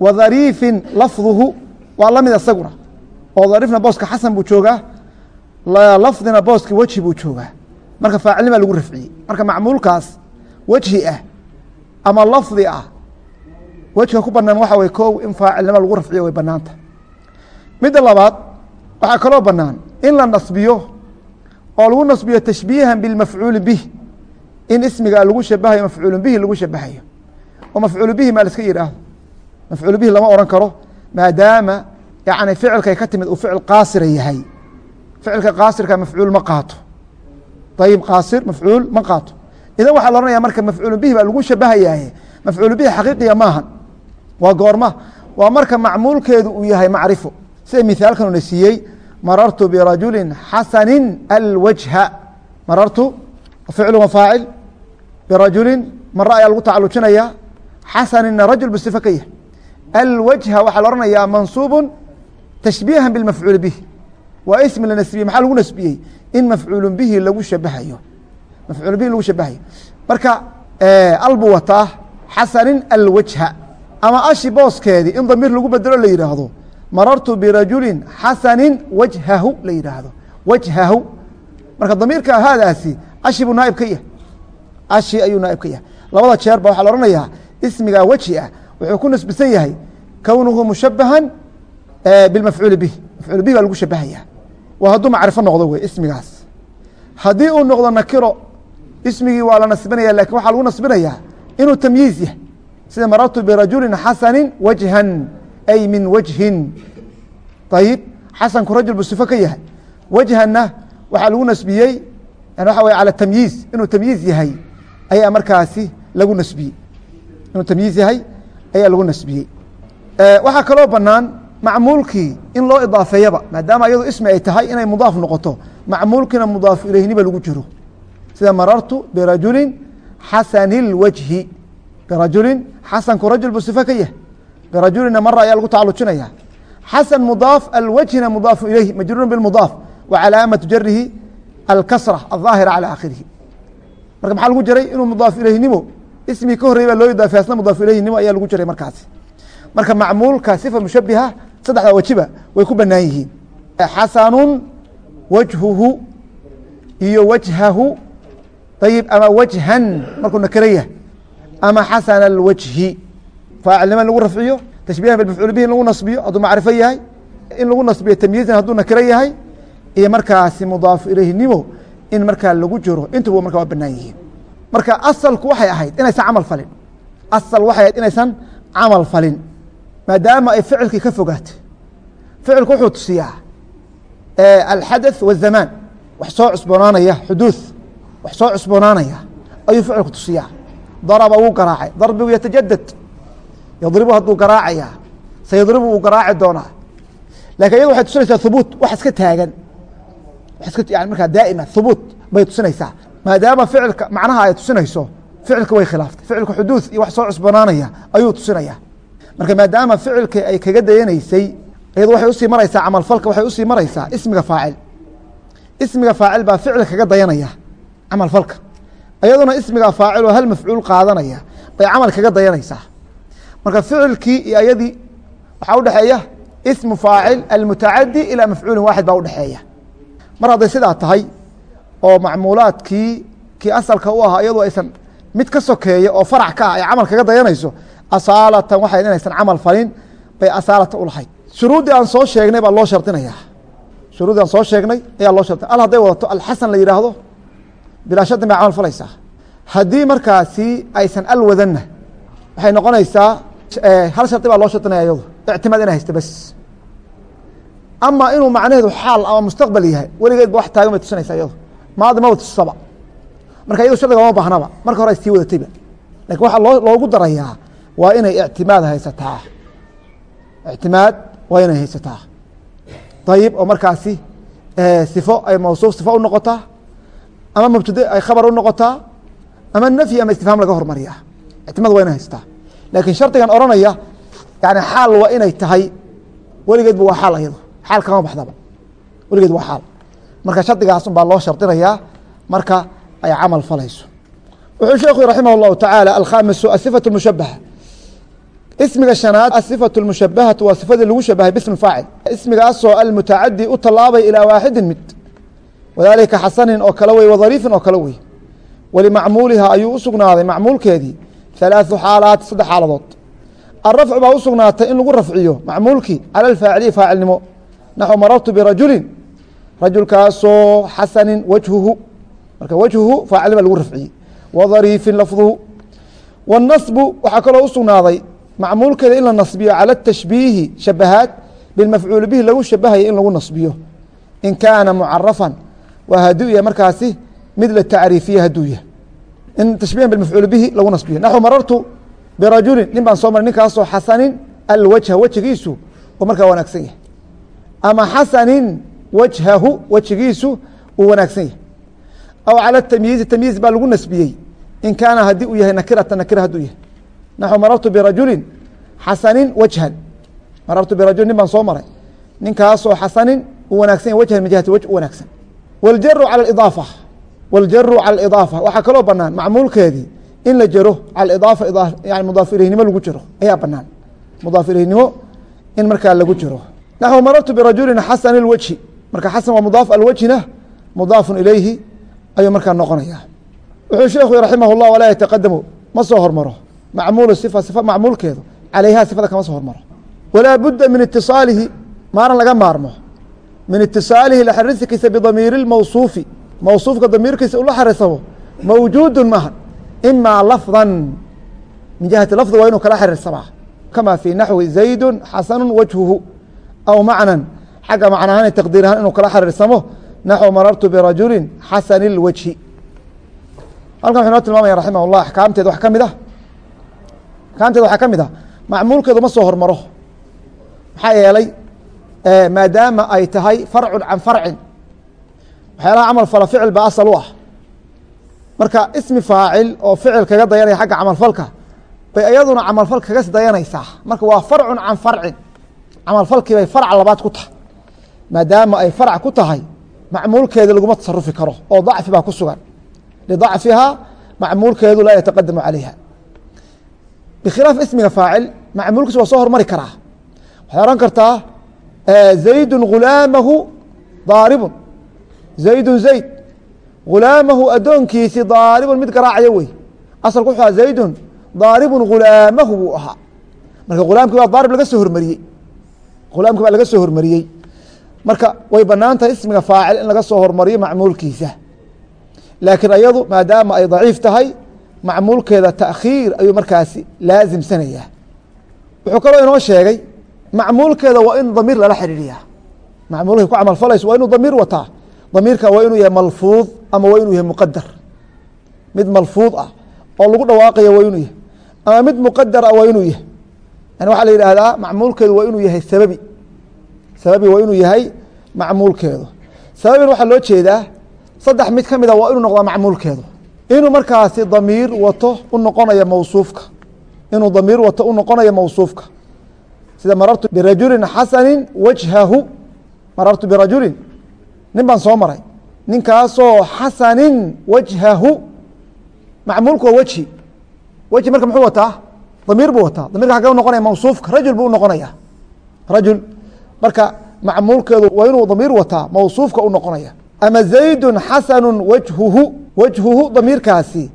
wa dhariifin lafduhu waa la mid isaguna oo dhariifna booska xasan buu joogaa lafdina booska wejhi buu joogaa. Marka faacilnima lagu rafciyey marka macmuulkaas wejhi ah ama lafdi ah wejka ku banaan waxa way kow in faacilnimo lagu rafciyo way banaanta midda labaad waxaa kaloo banaan in la nasbiyo oo lagu nasbiyo tashbiihan bilmafcuuli bih in ismiga lagu shabahayo mafcuulu bihi lagu shabahayo oo mafcuulu bihi maa laska yidhaahdo. Mafcuulu bihi lama ohan karo maadaama yani ficilkay ka timid uu ficil qaasira yahay. Ficilka qaasirka mafcuul ma qaato. Ayib qaasir mafcuul ma qaato. Idan waxaa la ohanaya marka mafcuulu bihi baa lagu shabahayaye mafcuulu bihi xaqiiqiya maahan. Waa goorma waa marka macmuulkeedu uu yahay macrifo. Sida mithaalkan una siiyey? Marartu birajulin xasani alwajha. Marartu ficlu wa birajulin mare ayaa lagu tacalujinaya. Xasanina rajul bu sifo ka yahay. Alwajha waxaa la ohanayaa mansuubu tashbiihan bilmafcuuli bih waa ismi la nasbiyey maxaa lagu nasbiyey? In mafcuulu bihi lagu shabahayo. Mafcuul bihi lagu shabahayo. Marka albu wataa xasanin alwajha. Ama ashi booskeedii in damiir lagu bedelo la yidhaahdo marartu birajulin xasanin wajhahu la yidhaahdo wajhahu. Marka damiirka haadaasi ashi buu naaib ka yahay ashi ayuu naaib ka yahay. Labada jeer waxaa la ohanayaa ismiga weji ah wuxuu ku nasbisan yahay kownuhu mushabahan bilmafcuuli bih. Mafcuul bih baa lagu shabahaya waa hadduu macrifo noqdo wey ismigaas. Haddii uu noqdo nakiro ismigii waa la nasbinaya laakiin waxaa lagu nasbinayaa inuu tamyiiz yahay. Sida marartu birajulin xasani wajhan ay min wajhin. Ayib xasanku rajul buu sifo ka yahay. Wajhanna waxaa lagu nasbiyey waxa wey ala tamyiiz inuu tamyiiz yahay ayaa markaasi lagu nasbiyey inuu tamyiiz yahay ayaa lagu nasbiyey waxaa kaloo banaan macmuulkii in loo idaafeeyaba maadaama iyado ismi ay tahay inay mudaaf noqoto macmuulkiina mudaafu ilayhniba lagu jiro sida marartu birajulin xasani اlwajhi birajulin xasanku rajul buu sifo ka yahay birajulina mara ayaa lagu tacalujinaya xasan mudaaf alwajhina mudaafu ilayh majruurun bimudaaf wa calaamatu jarihi alkasra aلظaahira calى akhirihi marka maxaa lagu jiray? Inuu mudaaf ilayhnimo ismii ka horrey baa loo idaafey asna mudaaf ilayhnimo ayaa lagu jiray markaasi marka macmuulka sifa mushabiha saddexda wajiba way ku banaan yihiin. Xasanun wajhuhu iyo wajhahu. Ayib ama wajhan markuu nakiro yahay ama xasana alwajhi. Faacilnimo in lagu rafciyo tashbihan bilmafcuul bihi in lagu nasbiyo hadduu macrifo yahay in lagu nasbiyo tamyiizan hadduu nakiro yahay iyo markaasi mudaafu ilayhnimo in markaa lagu jiro intuba marka waa banaan yihiin marka asalku waxay ahayd inaysan camal falin asal waxay ahayd inaysan camal falin maadaama ay ficilkii ka fogaatay ficilku wuxuu tusiyaa alxadaث wالzamaan wax soo cusboonaanaya xuduuث wax soo cusboonaanaya ayuu ficilku tusiyaa daraba wuu garaacay darbigu yatajadad yadribu hadduu garaacaya sayadribu wuu garaaci doonaa lakin iyado waxay tusinaysaa hubuut wax iska taagan wax iska yani markaa daa'ima hubuut bay tusinaysaa. maadaama ficilka macnaha ay tusinayso ficilka way khilaaftay. ficilka xuduuث iyo mafcuul qaadanaya ismu faacil almutacadi ilaa mafcuulin waaxid baa udhexeeya mar hadday sidaa tahay oo macmuulaadkii kii asalka u ahaa iyadoo aysan mid ka sokeeya oo farac ka ah ay camal kaga dayanayso asaalatan waxay inaysan camal falin bay asaalata ulahayd shuruuddii aan soo sheegnay baa loo shardinaya shuruuddii aan soo sheegnay ayaa loo shardinaya. Al hadday wadato alxasan la yidhaahdo bilaa bay camal falaysaa. Haddii markaasi aysan al wadanna waxay noqonaysaa hal shardi baa loo shardinaya iyado ictimaad inay haysta bes ama inuu macnaheedu xaal ama mustaqbal yahay. Weligeed ba wax taagan bay tusinaysaa iyado maadi maba tusaba marka iyado shardiga ma baahnaba marka hore sii wadatayba laakiin waxaa loo loogu darayaa waa inay ictimaad haysataa. Ictimaad waa inay haysataa. Ayib oo markaasi sifo ay mawsuuf sifo u noqotaa ama mubtade ay khabar u noqotaa ama nafyi ama istifhaam laga hormariya ictimaad waa inay haysataa. Laakiin shardigan oranaya yani xaal waa inay tahay weligeedba waa xaal ayado xaal kama baxdaba weligeed waa xaal marka shardigaasun baa loo shardinayaa marka ay camal falayso wuxuu sheekhu raximah الlahu taعaalى alkhamisu aصifaة الmushabaha ismiga shanaad aصifaة الmushabahatu waa sifadii lagu shabahay bismi faacil ismigaasoo almutacadi u tallaabay ilaa waaxidin mid wadalika xasanin oo kale wey wadariifin oo kale wey walimacmuuliha ayuu u sugnaaday macmuulkeedii ثalaaثu xaalaat saddex xaaladood alrafcu baa u sugnaatay in lagu rafciyo macmuulkii cala alfaaciliyi faacilnimo naxو marartu birajulin rajulkaasoo xasanin wajhuhu marka wajhuhu faacilnima lagu rafciyey wdariifin lafduhu wالnasbu waxaa kaloo u sugnaaday macmuulkeeda in la nasbiyo calى الtashbiihi shabahaad bilmafcuuli bihi lagu shabahaya in lagu nasbiyo in kaana mucarafan waa hadduu yahay markaasi mid la tacriifiye hadduu yahay in tashbihan bilmafcuuli bihi lagu nasbiyo naxو marartu birajulin nin baan soo maray ninkaasoo xasanin alwajha wejigiisu uu markaa wanaagsan yahay ama xasanin wajhahu wejigiisu uu wanaagsan yahay aw calى tamyiizi tamyiiz baa lagu nasbiyey in kaana haddii uu yahay nakirata nakira hadduu yahay naxو marartu birajulin xasanin wajhan marartu birajul nin baan soo maray ninkaasoo xasanin u wanaagsan yahy wajhan min jihati waj u wanaagsan wاljaru calى اidaafa wاljaru calى اidaafa waxaa kaloo banaan macmuulkeedii in la jero calى idaafa yani mudaaf ilayhnimo lagu jiro ayaa banaan mudaaf ilayhnimo in markaa lagu jiro naxو marartu birajulin xasan اlwajhi marka xasan waa mudaaf alwajhina mudaafun ilayhi ayuu markaa noqonaya wuxuu sheekhu raximah الlah walaa yataqadamu ma soo hormaro macmuul sifa sifa macmuulkeedu calayha sifada kama soo hormaro walaa budda min itiصaalihi maaran laga maarmo min itiصaalihi la xariirkiisa bidamiiri اmawsuufi mawsuufka damiirkiisa ula xariirsamo mawjuudu maha imaa lafظa min jihati lafdi waa inuu kala xiriirsamaa kama fii naxwi zaydu xasanu wajhuhu aw macnan xagga macnahaan taqdiir ahaan inuu kala xiriirsamo naxو marartu birajuli xasani اlwajhi halkan wuxu noo tilmaamaya raximah اllah axkaamteeda wax ka mid ah axkaamteeda waxaa ka mid ah macmuulkeedu ma soo hormaro maxaa yeelay maadaama ay tahay farcun can farcin waxyaalaha camal fala ficil baa asal u ah marka ismi faacil oo ficil kaga dayanaya xagga camalfalka bay iyaduna camalfal kaga dayanaysaa marka waa farcun can farcin camalfalkii bay farc labaad ku tahay. Maadaama ay farc ku tahay macmuulkeeda laguma tasarufi karo oo dacfi baa ku sugan. Lidacfihaa macmuulkeedu laa yataqadamu calayha. Bkhilaaf ismiga faacil macmuulkiisa waa soo hormari karaa. Waxay ohan kartaa zaydu gulaamahu daaribun. Zaydun zayd gulaamahu adoonkiisi daaribun mid garaacayo wey. Asalku wuxuu aha zaydun daaribun gulaamahu buu ahaa. Marka gulaamkii baa daarib laga soo hormariyey gulaamkii baa laga soo hormariyey. Marka way bannaan tahay ismiga faacil in laga soo hormariyo macmuulkiisa. Laakiin ayadu maadaama ay daciif tahay macmuulkeeda takhiir ayuu markaasi laasimsanayaa wuxuu kaloo inoo sheegay macmuulkeeda waa in damiir lala xidhiiriyaa macmuulkay ku camal falayso waa inuu damiir wataa. Damiirka waa inuu yahay malfuud ama waa inuu yahay muqadar mid malfuud ah oo lagu dhawaaqaya waa inuu yahay. Ama mid muqadar ah waa inuu yahay waxaa la yidhaahdaa macmuulkeedu waa inuu yahay sababi. Sababi waa inuu yahay macmuulkeedu. Sababin waxaa loo jeedaa saddex mid ka mid a waa inuu noqdaa macmuulkeedu. Inuu markaasi damiir wato u noqonaya mawsuufka. Inuu damiir wato u noqonaya mawsuufka. Sida marartu birajulin xasani wajhahu. Marartu birajulin nin baan soo maray. Ninkaasoo xasanin wajhahu. Macmuulku waa wejhi wejhi marka muxuu wataa damiir buu wataa. Damirka xagee u noqonaya mawsuufka. Rajul buu u noqonaya. Rajul marka macmuulkeedu waa inuu damiir wataa mawsuufka u noqonaya. Ama zaydu xasanu wajhuhu wajhuhu damiirkaasi.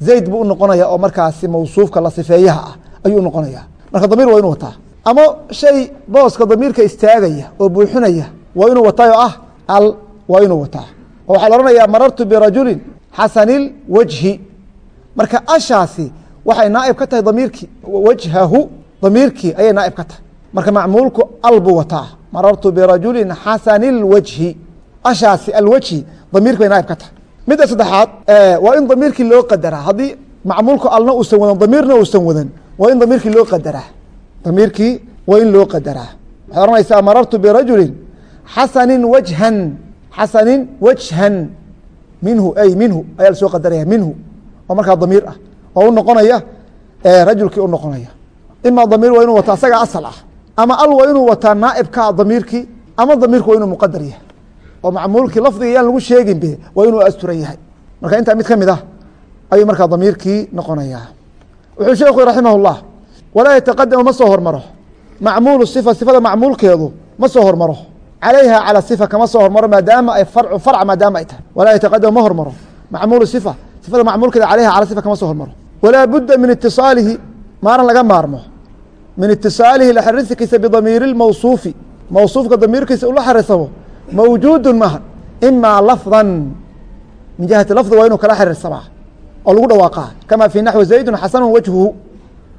Zayd buu u noqonaya oo markaasi mawsuufka la sifeeyaha ah ayuu noqonaya. Marka damiir waa inuu wataa. Ama shay booska damiirka istaagaya oo buuxinaya waa inuu wataayo ah al waa inuu wataa. Oo waxaa la ohanayaa marartu birajulin xasani wajhi. Marka ashaasi waxay naaib ka tahay damiirkii wajhahu damiirkii ayay naaib ka tahay. Marka macmuulku al wataa marartu birajulin xasani اlwajhi ashaasi alwajhi damiirki bay naaib ka tahay. Midda saddexaad waa in damiirkii loo qadaraa. Haddii macmuulku alna uusan wadan damiirna uusan wadan waa in damiirkii loo qadaraa. Damiirkii waa in loo qadaraa. Waxaad ohanaysaa marartu birajulin xasani wajhan. Xasanin wajhan. Minhu ay minhu ayaa la soo qadaraya minhu. Oo markaa damiir ah oo u noqonaya rajulkii u noqonaya ima damiir waa inuu wataa asagaa asal ah ama al waa inuu wataa naaibkaa damiirkii ama damiirku waa inuu muqadar yahay oo macmuulkii lafdiga yaan lagu sheegin be waa inuu asturan yahay marka intaa mid ka mid ah ayuu markaa damiirkii noqonayaa wuxuu sheekhu raximah اllah walaa yataqadamu ma soo hormaro macmuulu sifa sifada macmuulkeedu ma soo hormaro calayha calى sifa kama soo hormaro maadaama ay farcu farc maadaama ay tahay walaa yataqadamu ma hormaro macmuulu sifa sifada macmuulkeeda calayha calى sifa kama soo hormaro walaa budda min itiصaalihi maaran laga maarmo min itiصaalihi la xariirkiisa bidamiiri اmawsuufi mawsuufka damiirkiisa ula xariirsamo mawjuudu maha imaa lafظa min jihati lafdi waa inuu kala xiriirsamaa oo lagu dhawaaqa kama fii naxwi zaydu xasanu wajhuhu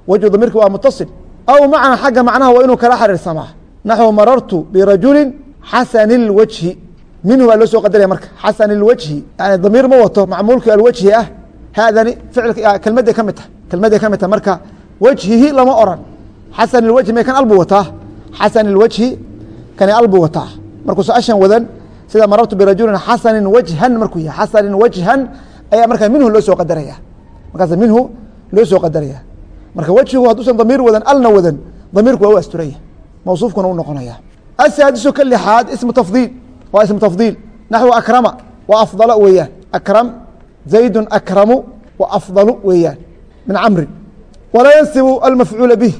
wajhu damiirki waa mutaصil aw macna xagga macnaha waa inuu kala xiriirsamaa naxwu marartu birajuli xasani اlwajhi minhu baa loo soo qadaraya marka xasan اlwajhi yani damiir ma wato macmuulkii alwajhi ah haadani kelmaday ka mid tahay kelmaday ka mid tahay marka wajhihi lama oran xasan اlwajhi may kan albu wataa xasan اlwajhi kani albu wataa markuu su'aashan wadan sida marartu birajulin xasani wajhan markuu yahay xasani wajhan ayaa markaa minhu loo soo qadaraya markaas minhu loo soo qadaraya marka wejhigu hadduusan damiir wadan alna wadan damiirku waa u asturanya mawsuufkuna u noqonaya asaadisu ka lixaad ismu tafdiil waa ismu tafdiil naxwu akrama wa afdala weeyaan akram zaydun akramu wa afdalu weeyaan min camrin walaa yansibu almafcuula bih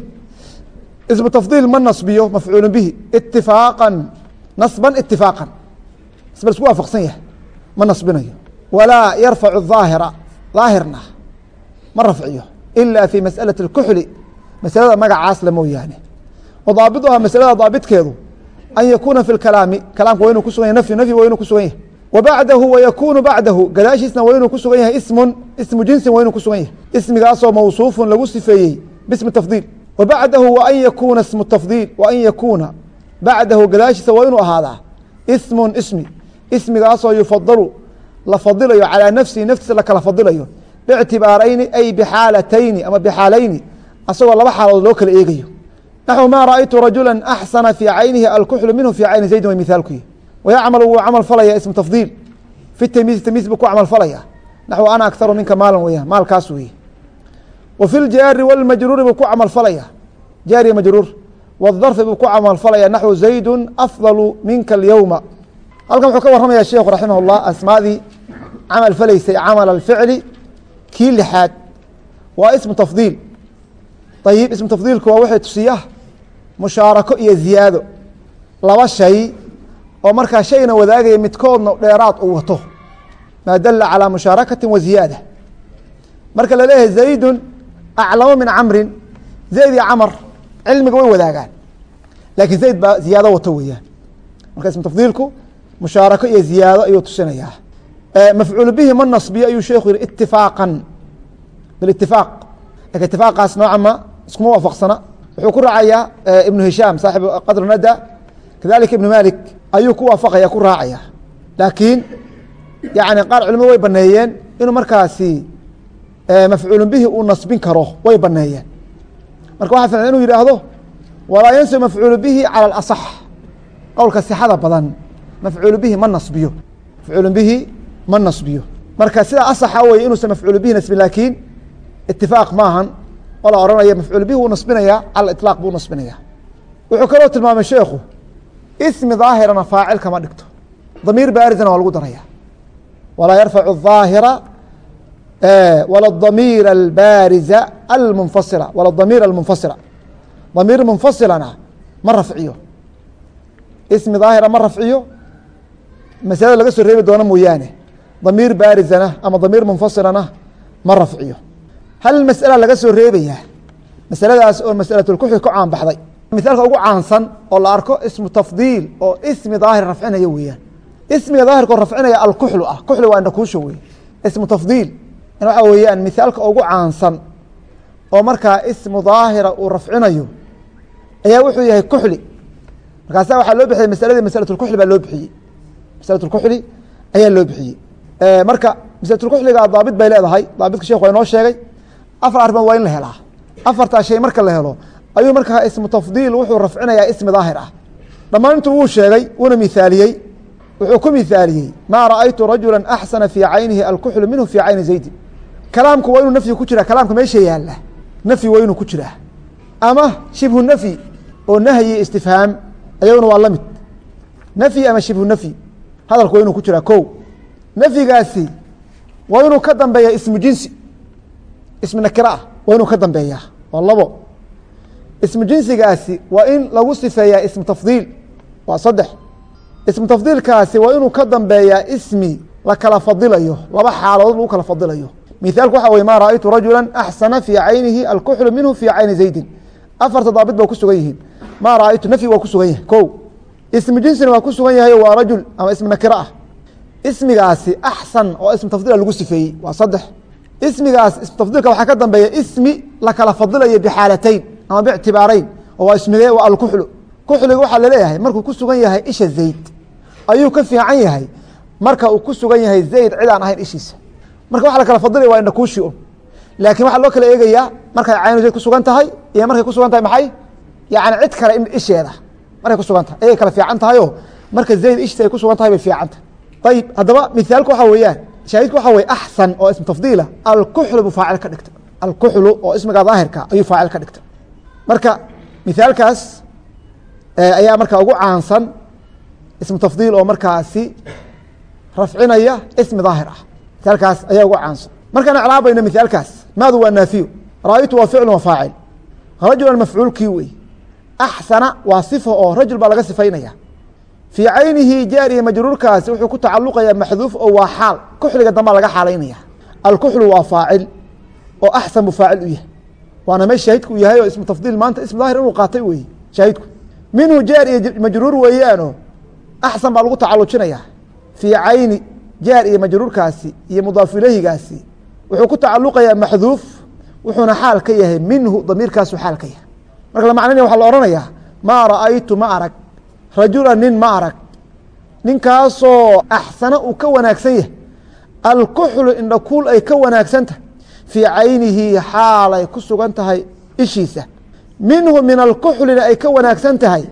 ismu tafdiil ma nasbiyo mafcuulu bihi itifaaqan nasban itifaaqan isba isku waafaqsan yahay ma nasbinayo walaa yarfacu daahira daahirna ma rafciyo ila fi masأalaة اkuxli masalada magacaasle mooyaane wa daabiطuhaa masalada daabitkeedu an yakuuna fi اkalaami kalaamka wa inuu kusugan yahy nfy nfy wa inuu kusugan yahay wbacdahu wayakuunu bacdahu gadaashiisna waa inuu ku sugan yahay ismun ismu jinsin waa inuu ku sugan yahay. ismigaasoo mawsuufun lagu sifeeyey bismi tafdiil. wa bacdahu wa an yakuuna ismu tafdiil wa an yakuuna bacdahu gadaashiisa waa inuu ahaadaa ismun ismi. ismigaasoo yufadalu la fadilayo calaa nafsihi naftiisa lakala fadilayo bictibaarayni ay bixaalatayni ama bixaalayni. asagoo laba xaalood loo kala eegayo. naxw maa raأaytu rajula axsana fii caynihi alkuxlu minhu fii cayni zaydin wayacmalu wuu camal falaya ismu tafdiil fi tamiis tamiis buu ku camal falaya naxw ana akharu minka maalan weya maalkaas weye wa fi ljaari walmajruuri buu ku camal falaya jaari majruur wadarfi buu ku camal falaya naxwu zaydu afdalu minka alyowma halkan wuxuu ka warramayaa sheikhu raximah اllah asmaadii camal falaysay camal alficli kii lixaad waa ismu tafdiil ayib ismu tafdiilku waa wuxuu tusiyaa mushaarako iyo ziyaado laba shay oo markaa shayna wadaagaya midkoodna dheeraad uu wato maa dala calىa mushaarakaةi wa ziyaada. Marka la leeyahay zaydun aclamu min camrin zayd iyo camar cilmiga way wadaagaan. Lakin zayd baa ziyaado wato weeyaan. Marka ismu tafdiilku mushaarako iyo ziyaado ayuu tusinayaa mafcuul bihi ma nasbiyo ayuu sheekhu yihi itifaaqan bilitifaaq laakiin itifaaqaas nooca ma iskuma waafaqsana. Wuxuu ku raacayaa ibnu hishaam saaxibu qadr nada. Kadalika ibnu malik ayuu ku waafaqaya ku raacaya. Laakiin yani qaar culimadu way baneeyeen inuu markaasi mafcuulu bihi uu nasbin karo way baneeyeen marka waxaa filan inuu yidhaahdo walaa yansib mafcuulu bihi calى asax qowlka sixada badan mafcuulu bihi ma nasbiyo. Mafcuulu bihi ma nasbiyo. Marka sida asaxa wey inuusan mafcuul bihi nasbin laakiin itifaaq maahan oo la ohanaya mafcuul bihi wuu nasbinaya cala iطlaaq buu nasbinaya wuxuu kaloo tilmaamay sheekhu ismi daahirana faacil kama dhigto. Damiir baarisna waa lagu daraya. Walaa yarfac aahira wala damiir albaariza almunfasila wala damiir almunfasila damiir munfasilana ma rafciyo. Ismi daahira ma rafciyo. Masalada laga soo reebi doono mooyaane. Damiir baarizana ama damiir munfasilana ma rafciyo. Hal masala laga soo reebayaa? Masaladaas oo masalatulkuxi ka caanbaxday mithaalka ugu caansan oo la arko ismu tafdiil oo ismi daahir rafcinaya weeyaan. Ismiga daahirkoo rafcinaya alkuxlu ah. Kuxli waa indhakuusha wey ismu tafdiil. Waxa weeyaan mithaalka ugu caansan oo markaa ismu daahira uu rafcinayo ayaa wuxuu yahay kuxli. Markaasa waxaa loo bixiyey masaladii masalatulkuxli baa loo bixiyey. Masalatulkuxli ayaa loo bixiyey. Marka masalatulkuxliga daabit bay leedahay. Daabitka shekh waa inoo sheegay. Afar arrimood waa in la helaa. Afartaa shay marka la helo ayuu markaa ismu tafdiil wuxuu rafcinayaa ismi daahir ah. Dhammaan intuu wuu sheegay wuuna mithaaliyey. Wuxuu ku mithaaliyey maa raأaytu rajula axsana fii caynihi alkuxlu minhu fii cayni zaydi kalaamku waa inuu nafyi ku jira kalaamka meesha yaalla nafyi waa inuu ku jiraa. Ama shibhu nafyi oo nahyi istifhaam ayaguna waa la mid. Nafyi ama shibhu nafyi hadalku waa inuu ku jiraa ko nafyigaasi waa inuu ka dambeeya ismu jinsi. Ismu nakira ah waa inuu ka dambeeya waa labo ismu jinsigaasi waa in lagu sifeeyaa ismu tafdiil. Waa saddex. Ismu tafdiilkaasi waa inuu ka dambeeyaa ismi la kala fadilayo laba xaaladood lagu kala fadilayo mithaalku waxa wey ma raأaytu rajula axsana fii caynihi alkuxlu minhu fii cayni zaydin. Afarta daabit ba ku sugan yihiin. Ma raأaytu nafyi waa ku sugan yahay. Ko ismu jinsina waa ku sugan yahay waa rajul ama ismu nakira ah. Ismigaasi axsan oo ismu tafdila lagu sifeeyey waa saddex. Ismigaas ismu tafdilka waxaa ka dambeeya ama bictibaarayn oo waa ismigee waa alkuxlu. Kuxliga waxaa la leeyahay markuu ku sugan yahay isha zayd ayuu ka fiican yahay. Marka uu ku sugan yahay zayd cid aan ahayn ishiisa. Marka waxa la kala fadilaya waa indhakuushi un laakiin waxaa loo kala eegayaa markay caynu zayd kusugan tahay iyo markay kusugan tahay maxay? Yani cid kale isheeda markay kusugan tahay. Ayay kala fiican tahay oo marka zayd ishiisa ay kusugan tahay bay fiican tahay. Ayib haddaba mithaalku waxaa weeyaan shaahidku waxaa weye axsan oo ismu tafdiila alkuxlu buu faacil ka dhigta. Alkuxlu oo ismiga daahirka ayuu faacil ka dhigtay marka mithaalkaas ayaa markaa ugu caansan ismu tafdiil oo markaasi rafcinaya ismi daahir ah. Mithaalkaas ayaa ugu caansan. Markaan icraabayno mithaalkaas maadu waa naafiyo ra'aytu waa ficlu wa faacil. Rajulan mafcuulkii wey axsana waa sifa oo rajul baa laga sifaynaya. Fii caynihi jaariya majruurkaasi wuxuu ku tacaluqayaa maxduuf oo waa xaal. Kuxliga dambaa laga xaalaynaya. Alkuxlu waa faacil oo axsan buu faacil u yahay waana meesh shaahidku u yahay oo ismu tafdiil maanta ismu daahir inuu qaatay weeye shaahidku minhu jaar iyo majruur weeyaano axsan baa lagu tacalujinaya fii cayni jaar iyo majruurkaasi iyo mudaaf ilayhigaasi wuxuu ku tacaluqayaa maxduuf wuxuuna xaal ka yahay. Minhu damiirkaasu xaal ka yahay. Marka la macnanaya waxaa la ohanayaa maa ra'aytu ma arag. Rajula nin ma arag. Ninkaasoo axsana uu ka wanaagsan yahay. Alkuxlu indhakuul ay ka wanaagsan tahay fii caynihi xaalay ku sugan tahay ishiisa. Minhu min alkuxlina ay ka wanaagsan tahay.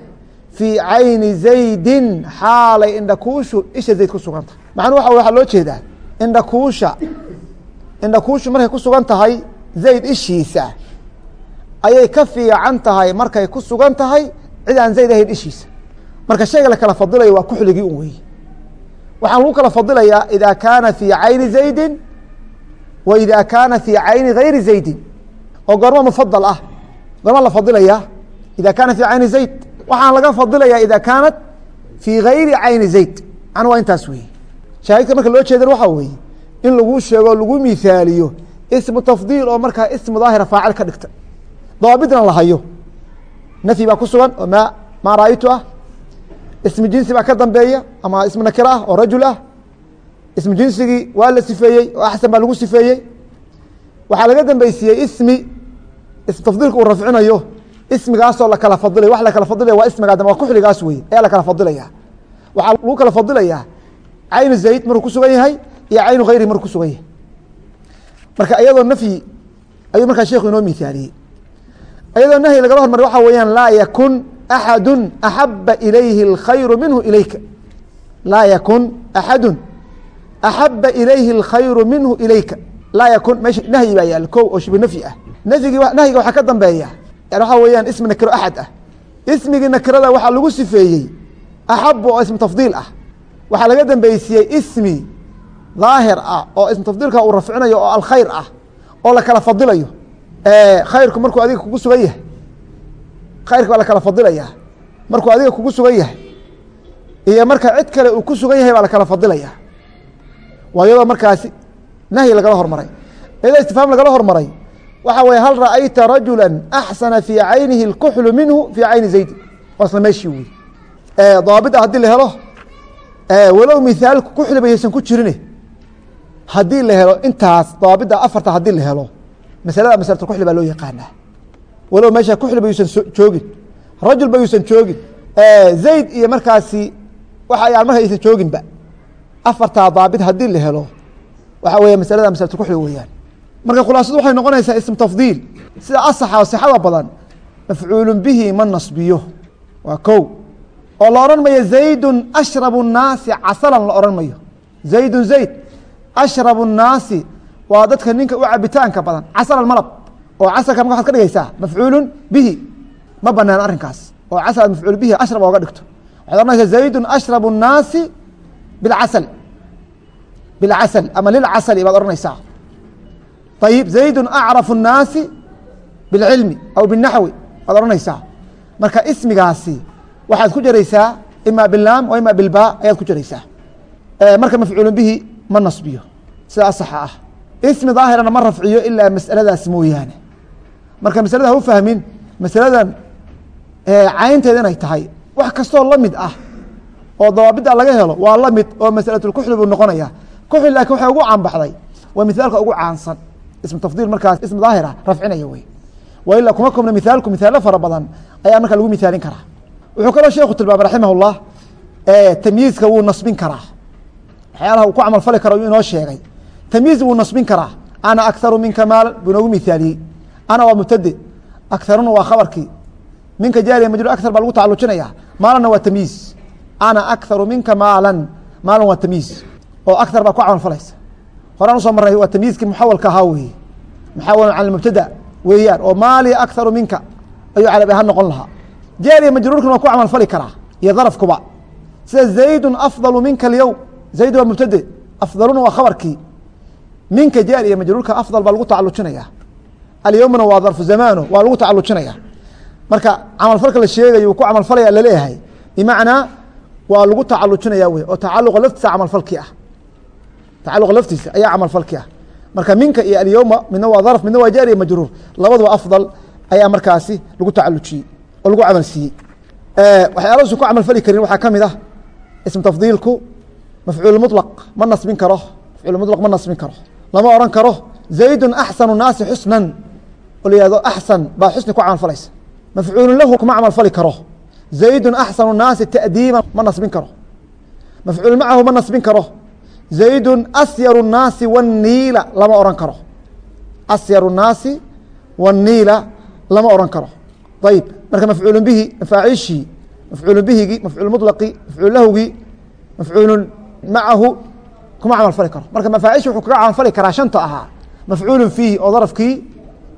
Fii cayni zaydin xaalay indhakuushu isha zayd ku sugan tahay. Macnuu waxa waxaa loo jeedaa? Indhakuusha. Indhakuushu markay ku sugan tahay zayd ishiisa. Ayay ka fiican tahay markay ku sugan tahay cid aan zayd ahayn ishiisa. Marka shayga la kala fadilayo waa kuxligii un weeye waxaan lagu kala fadilayaa ida kaana fii cayni zaydin wa ida kaana fii cayni gayri zaydin oo goormo mufadal ah goorma la fadilaya ida kaana fii cayni zayd waxaan laga fadilayaa ida kaanat fii gayri cayni zayd macnu waa intaas weeye shaahidka marka loo jeedan waxaa weeye in lagu sheego lagu mithaaliyo ismu tafdiil oo markaa ismu daahira faacil ka dhigta daabitna la hayo nafyi baa ku sugan oo ma maa raaytu ah ismu jinsi baa ka dambeeya ama ismu nakir ah oo rajul ah ismu jinsigii waa la sifeeyey oo axsan baa lagu sifeeyey. Waxaa laga dambeysiiyey ismi ismu tafdiilka uu rafcinayo ismigaasoo lakala fadilay. Wax lakala fadilaya waa ismigaa dambe waa kuxligaas weye ayaa lakala fadilaya. Waxaa lagu kala fadilayaa caynu zayd markuu ku sugan yahay iyo caynu hayrihi markuu ku sugan yahay. Marka iyadoo nafyi ayuu markaa sheekhu inoo mithaaliyey iyadoo nahyi lagala hormary waxaa weeyaan laa yakun axadu axaba ilayhi اlkhayru minhu ilayka. Laa yakun axadu axaba ilayhi اlkhayru minhu ilayka laa yakun meesha nahyi baa yaal ko oo shibu nafyi ah nafyigi nahyiga waxaa ka dambeeya yani waxaa weeyaan ismi nakiro axad ah ismigii nakirada waxaa lagu sifeeyey axabu oo ismu tafdiil ah waxaa laga dambeysiiyey ismi daahir ah oo ismu tafdiilka uu rafcinayo oo alkhayr ah oo la kala fadilayo khayrku markuu adiga kugu sugan yahay khayrka baa la kala fadilaya markuu adiga kugu sugan yahay iyo marka cid kale uu ku sugan yahay baa lakala fadilaya waa iyadoo markaasi nahyi lagala hormaray. Iyadoo istifhaam lagala hormaray. Waxa weye hal ra'ayta rajula axsana fii caynihi اlkuxlu minhu fii cayni zaydi waa meeshii wey daabida haddii la helo walow mithaalku kuxliba yaysan ku jirine. Haddii la helo intaas daabida afarta haddii la helo masalada masalatu kuxli baa loo yaqaanaa. Walow meesha kuxliba yuusan joogin. Rajulba yuusan joogin. Zayd iyo markaasi waxa ayaan marka jooginba afartaa daabit haddii la helo waxaa weya masalada masalatukuxda weeyaan. Marka khulaasadu waxay noqonaysaa ism tafdiil. Sida asaxa oo sixada badan mafcuulu bihi ma nasbiyo. Waa kow. Oo la odhan mayo zaydun ashrabu nnaasi casalan la odhan mayo. Zaydun zayd ashrabu nnaasi waa dadka ninka u cabitaanka badan casalan malab oo casalka marka waxad ka dhigaysaa mafcuulun bihi. Ma banaan arrinkaas. Oo casal mafcuul bihi ashrab ooga dhigto. Waxaad odhanaysaa zaydun ashrabu nnaasi bilcasal bilcasal ama lilcasali baad odhanaysaa ayib zaydun acrafu الnaasi bilcilmi aw binaxwi baad odhanaysaa marka ismigaasi waxaad ku jaraysaa ima bilaam o ima bilba ayaad ku jaraysaa marka mafcuulu bihi ma nasbiyo sida asaxa ah ismi daahirana ma rafciyo ilaa masaladaas mooyaane marka masalada ha u fahmin masaladan caynteeda inay tahay wax kastoo la mid ah oo dawaabida laga helo waa la mid oo masalatulkuxli buu noqonaya kuxli laakiin waxay ugu caanbaxday waa mithaalka ugu caansan. Ismu tafdiil markaas ismi daahira rafcinaya wey wa ilaa kuma koobna mithaalku mithaalo fara badan ayaa markaa lagu mithaalin karaa. Wuxuu kaloo sheekhu tilmaamay raximah اllah tamyiizka wuu nasbin karaa. Waxyaalaha uu ku camal fali karo inoo sheegay. Tamyiiz wuu nasbin karaa. Ana akharu minka maalan buu inoogu mithaaliyey. Ana waa mubtade akharuna waa khabarkii. Minka jaariya majruur akar baa lagu tacalujinaya maalanna waa tamyiiz ana akharu minka maalan. Maalan waa tamyiiz oo akar baa ku camal falaysa. Horaan u soo marnay waa tamyiizkii muxawalka ahaa weye maxawalan can mubtada? Weeyaan. Oo maali akharu minka ayuu calabi ahaan noqon lahaa. Jaariya majruurkana waa ku camal fali karaa. Iyo darafkuba. Sida zaydun afdalu minka alyowm zayd waa mubtade. Afdaluna waa khabarkii. Minka jaariya majruurka afdal baa lagu tacalujinaya alyowmna waa darfu zamaano waa lagu tacalujinaya marka camalfalka la sheegayo uu ku camalfalaya la leeyahay bimacnaa waa lagu tacalujinaya wey oo tacaluqa laftiisa camalfalkii ah. Tacaluqa laftiisa ayaa camalfalkii ah. Marka minka iyo alyowma midna waa darf midna waa jaariya majruur labaduba afdal ayaa markaasi lagu tacalujiyey oo lagu camal siiyey. Waxyaala usan ku camal fali karin waxaa ka mid ah ism tafdiilku mafcuul mulaq ma nasbin karo. Mafcuul mulaq ma nasbin karo. Lama oran karo zaydun axsanu naasi xusnan oo la yihahdo axsan baa xusni ku camal falaysa. Mafcuulun lahu kuma camal fali karo zaydun axsanu naasi ta'diiban ma nasbin karo. Mafcuul macahu ma nasbin karo. Zaydun asyaru naasi waniila lama oran karo. Asyaru naasi waniila lama oran karo. Ayib marka mafcuulu bihi mafaaciishii mafcuulu bihigi mafcuul mulaqi mafcuul lahwgii mafcuulun macahu kuma camal fali karo. Marka mafaaciishi wuxuu kaga camal fali karaa shanta ahaa. Mafcuulu fiihi oo darafkii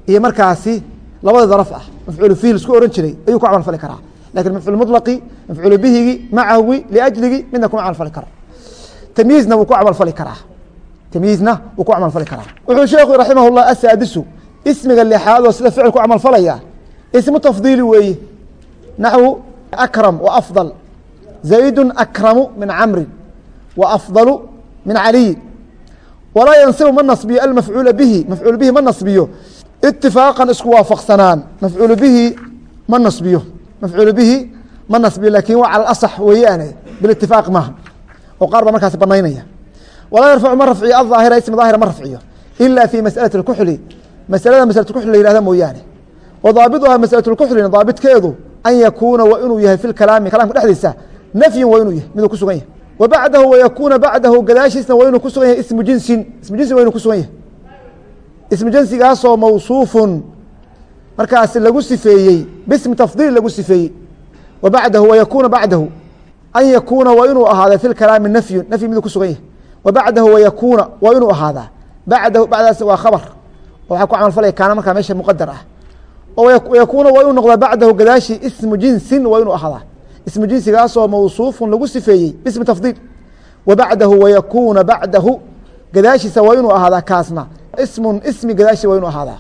iyo markaasi labada daraf ah. Mafcuulu fiihi la isku ohan jiray ayuu ku camal fali karaa laakiin mafcuul mulaqi mafcuulu bihigi macahwi liajligi midna kuma camal fali karo tamyiizna wuu ku camal fali karaa tamyiizna wuu ku camal fali karaa wuxuu sheekhu raximah llah asaadisu ismiga lixaad oo sida ficil ku camal falaya ismu tafdiili weeye naxwu akram wa afdal zaydun akramu min camrin wa afdalu min caliyin walaa yansibu ma nasbiyo almafcuula bihi mafcuul bihi ma nasbiyo itifaaqan isku waafaqsanaan mafcuulu bihi ma nasbiyo mafcuulu bihi ma nasbiyo laakiin waa cala asax weeyaane bilitifaaq maaha. Oo qaar baa markaasi banaynaya walaa yarfacu ma rafciyo ahaahira ismi daahira ma rafciyo ila fi masalati اkuxli masalada maslatu kuxli la yihahda mooyaane. Wa daabiduhaa masalatu kuxlina daabitkeedu an yakuuna waa inuu yahay fi kalaami kalamka dhexdiisa nafyin waa inuu yahay miduu ku sugan yahay. Wa bacdahu wayakuuna bacdahu gadaashiisna waa inuu ku sugan yahay ismu jinsin ismu jinsin wa inuu ku sugan yahay. Ismu jinsigaasoo mawsuufun markaasi lagu sifeeyey bismi tafdiil lagu sifeeyey wa bacdahu wayakuuna bacdahu an yakuuna waa inuu ahaada fi kalaami nafyun nafyi miduu ku sugan yahay wa bacdahu wayakuuna waa inuu ahaadaa bacdahu bacdaas waa khabar oo waxaa ku camal falaya kaana markaa meesha muqadar ah oo yakuuna waa inuu noqdaa bacdahu gadaashi ismu jinsin waa inuu ahaadaa ismu jinsigaasoo mawsuufun lagu sifeeyey bismi tafdiil wa bacdahu wayakuuna bacdahu gadaashiisa waa inuu ahaadaa kaasna ismun ismi gadaashi waa inuu ahaadaa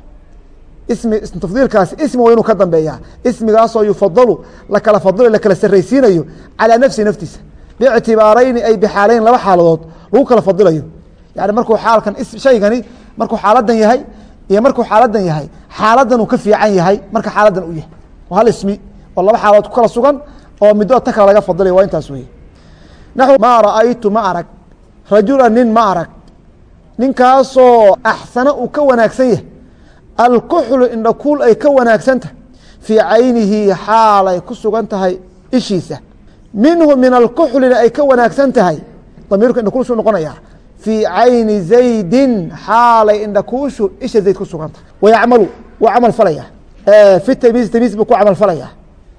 ismi tafdiilkaasi ismi waa inuu ka dambeeyaa ismigaasoo yufadalu lakala fadilo lakala saraysiinayo calaa nafsi naftiisa. Biictibaarayni ay bixaalayn laba xaaladood lagu kala fadilayo yani markuu xaalkan shaygani markuu xaaladan yahay iyo markuu xaaladan yahay xaaladan ka fiican yahay marka xaaladan uu yahay. Oo hal ismi oo laba xaaladood ku kala sugan oo midood ta kale laga fadilaya waa intaas weye naxw maa ra'aytu ma arag. Rajula nin ma arag. Ninkaasoo axsana uu ka wanaagsan yahay alkuxlu indhakuul ay ka wanaagsan tahay fii caynihi xaalay ku sugan tahay ishiisa. Minhu min alkuxlina ay ka wanaagsan tahay damiirku indhakuul suu noqonaya fii cayni zaydin xaalay indhakuushu isha zayd ku sugan tahay. Wayacmalu waa camal falaya. Fi tamiis tamiis buu ku camal falaya.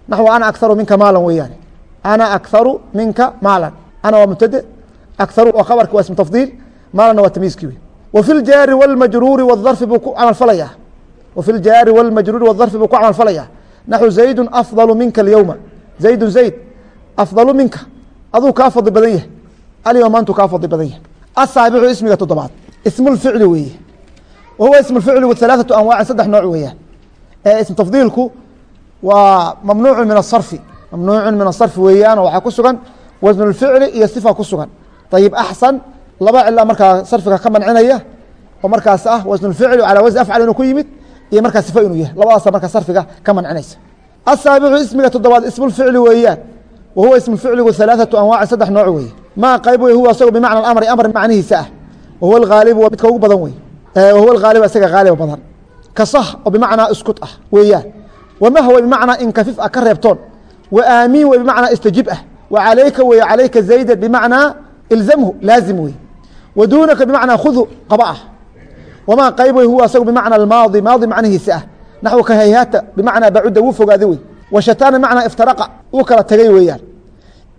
Naxw ana akharu minka maalan weeyaane. Ana akharu minka maalan. Ana waa mubtade akharu waa khabarki waa ismu tafdiil maalanna waa tamiiskii wey wa fi ljaari wاlmajruuri wاdarfi buu ku camal falaya wa fi ljaari wاlmajruuri wاdarfi buu ku camal falaya naxو zaydu afضalu minka اlyowma zaydu zayd afضalu minka aduu kaa fadli badan yahay alyowm maantuu kaa fadli badan yahay asaabicu ismiga toddobaad ismulficli weeye wa huwa ismulficligu halaaثatu anwaacin saddex nooc weeyaan ee ism tafdiilku waa mamnuucu min asarfi mamnuucu min asarfi weeyaan oo waxaa ku sugan wasn اlficli iyo sifa ku sugan ayib axsan laba cila markaa sarfiga ka mancinaya oo markaas ah wasn اlficli calaa wasn afcal inuu ku yimid iyo markaa sifa inuu yahay. Labadaasa markaa sarfiga ka mancinaysa. Asaabicu ismiga toddobaad ismulficli weeyaan. Wa huwa ismulficligu halaaثatu anwaacin saddex nooc weeye. Maa qayb wey huwa isago bimacna amri amr macnihiisa ah. Wa huwa algaalibu waa midka ugu badan wey wa huwa algaalibu isaga gaaliba badan. Kasah oo bimacnaa iskut ah weeyaan. Wamahwa bimacnaa inkafif ah ka reebtoon. Wa aamiin wey bimacnaa istajib ah. Wa calayka wey calayka zayda bimacnaa ilzamhu laazim wey wa duunaka bimacnaa khudhu qaba ah wamaa qayb wey huwa isagu bimacna almaadi maadi macnihiisa ah naxwu ka hayhaata bimacnaa bacuda wuu fogaaday wey wa shataana bimacnaa iftaraqa uu kala tegay weeyaan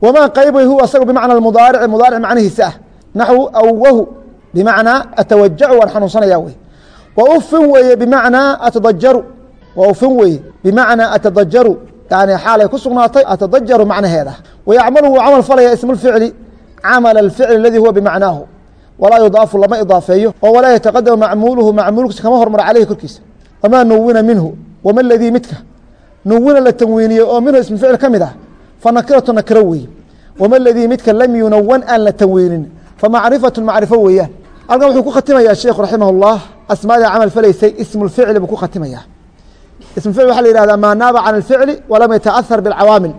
wamaa qayb wey huwa isagu bimacna mudaarici mudaaric macnihiisa ah naxwu awahu bimacnaa atawajacu waan xanuunsanaya wey wa ufin weeye bimacnaa atadajaru wa ufin weeye bimacnaa atadajaru yani xaalay ku sugnaatay atadajaru macnaheeda wayacmalu wuu camal falaya ismu lficli camal alficli aladii huwa bimacnaahu walaa yudaafu lama idaafeeyo oo walaa yataqadamu macmuuluhu macmuulkiisa kama hormaro caleyhi korkiisa. Wamaa nuwina minhu wama ladii midka. Nuwina la tanwiiniyey oo minhu ismu ficil ka mid ah fa nakiratu nakiro weeye wama ladii midka lam yunawan aan la tanwiinin famacrifatu macrifo weeyaan. Halkan wuxuu ku khatimayaa sheikhu raximah اllah asmaadii camal falaysay ismu buu ku khatimaya ismu ficil waxa la yihahdaa maa naaba can alficli walam yataahar biاlcawaamil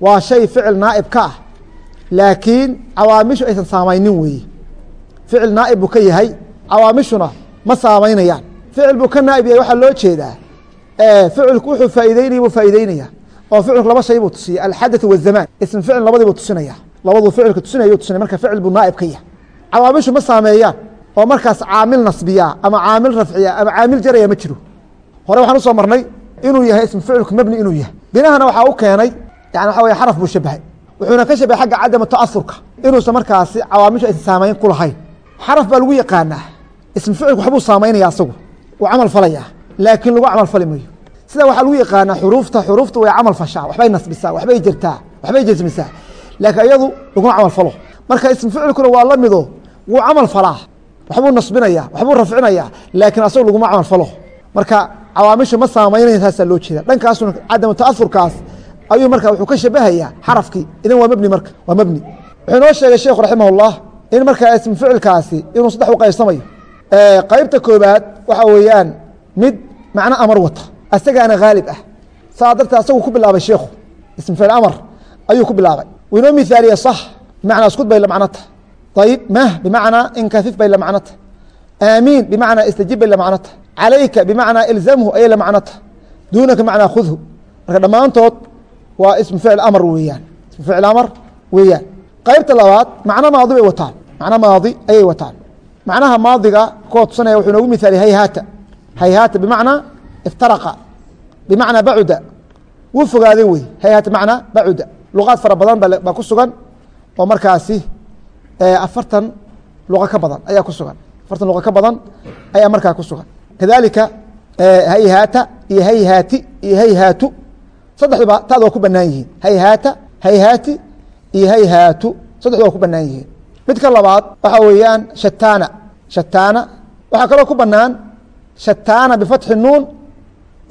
waa shay ficil naa'ib ka ah laakiin cawaamishu aysan saamaynin weeye ficil naa'ib buu ka yahay cawaamishuna ma saamaynayaan. Ficil buu ka naa'ib yahay waxaa loo jeedaa ficilku wuxuu faa'ideynaya buu faa'ideynaya oo ficilku laba shay buu tusiyey alxadaثu wazamaan ism ficil labadii buu tusinaya. Labaduu ficilka tusinaya tusinaya. Marka ficil buu naa'ib ka yahay. Cawaamishu ma saameeyaan oo markaas caamil nasbiya ama caamil rafciya ama caamil jaraya ma jiro. Hore waxaan u soo marnay inuu yahay ism ficilku mebni inuu yahay. Binahana waxaa u keenay yani waxa wey xaraf buu shabahay wuxuuna ka shabahay xagga cadama ta'asurka. Inuusan markaasi cawaamishu aysan saamayn ku lahayn xaraf baa lagu yaqaanaa. Ism ficilku waxbuu saamaynaya asagu. Uu camal falaya. Laakiin lagu camal fali mayo sida waxaa lagu yaqaanaa xuruufta xuruufta way camal fashaa. Waxbay nasbisaa waxbay jirtaa waxbay jesmisaa laakiin iyadu laguma camal falo. Marka ism ficilkuna waa la mido wuu camal falaa. Waxbuu nasbinaya waxbuu rafcinaya. Laakiin asagu laguma camal falo. Marka cawaamishu ma saamaynaya taasaa loo jeeda dhankaasuna cadamu ta'aurkaas ayuu marka wuxuu ka shabahayaa xarafkii. Idan waa mebni marka waa mebni wuxuu inoo sheegay sheekhu raximah in markaa ism ficilkaasi inuu saddex u qaybsamayo. Qaybta koobaad waxa weeyaan mid macno amar wata asagaana haalib ah. Saa darteed asagu ku bilaabay sheikhu ism ficil amar ayuu ku bilaabay. Wuu inoo mihaaliye sax bimacnaa iskud bay la macno tahay ayib mah bimacnaa inkafif bay la macno tahay aamiin bimacnaa istajib bay la macno tahay calayka bimacnaa ilzamhu ayay la macno tahay duunaka bimacnaa khudhu. Marka dhammaantood waa ism ficil amar weeyaan. Ism ficil amar weeyaan qaybta labaad macno maadi bay wataan. Macno maadi ayay wataan. Macnaha maadiga kuwa tusanaya wuxuu noogu mihaaliye hayhaata. Hayhaata bimacnaa iftaraqa. Bimacnaa bacuda wuu fogaaday wey hayhaata bimacnaa bacuda luqaad fara badan baa ku sugan oo markaasi afartan luqa ka badan ayaa ku sugan. Afartan luqa ka badan ayaa markaa ku sugan. Kadalika hayhaata iyo hayhaati iyo hayhaatu. Saddexduba taada waa ku banaan yihiin. Hayhaata hayhaati iyo hayhaatu saddexdu waa ku banaan yihiin. Midka labaad waxa weeyaan shataana shataana waxaa kaloo ku banaan shataana bifatxi nuun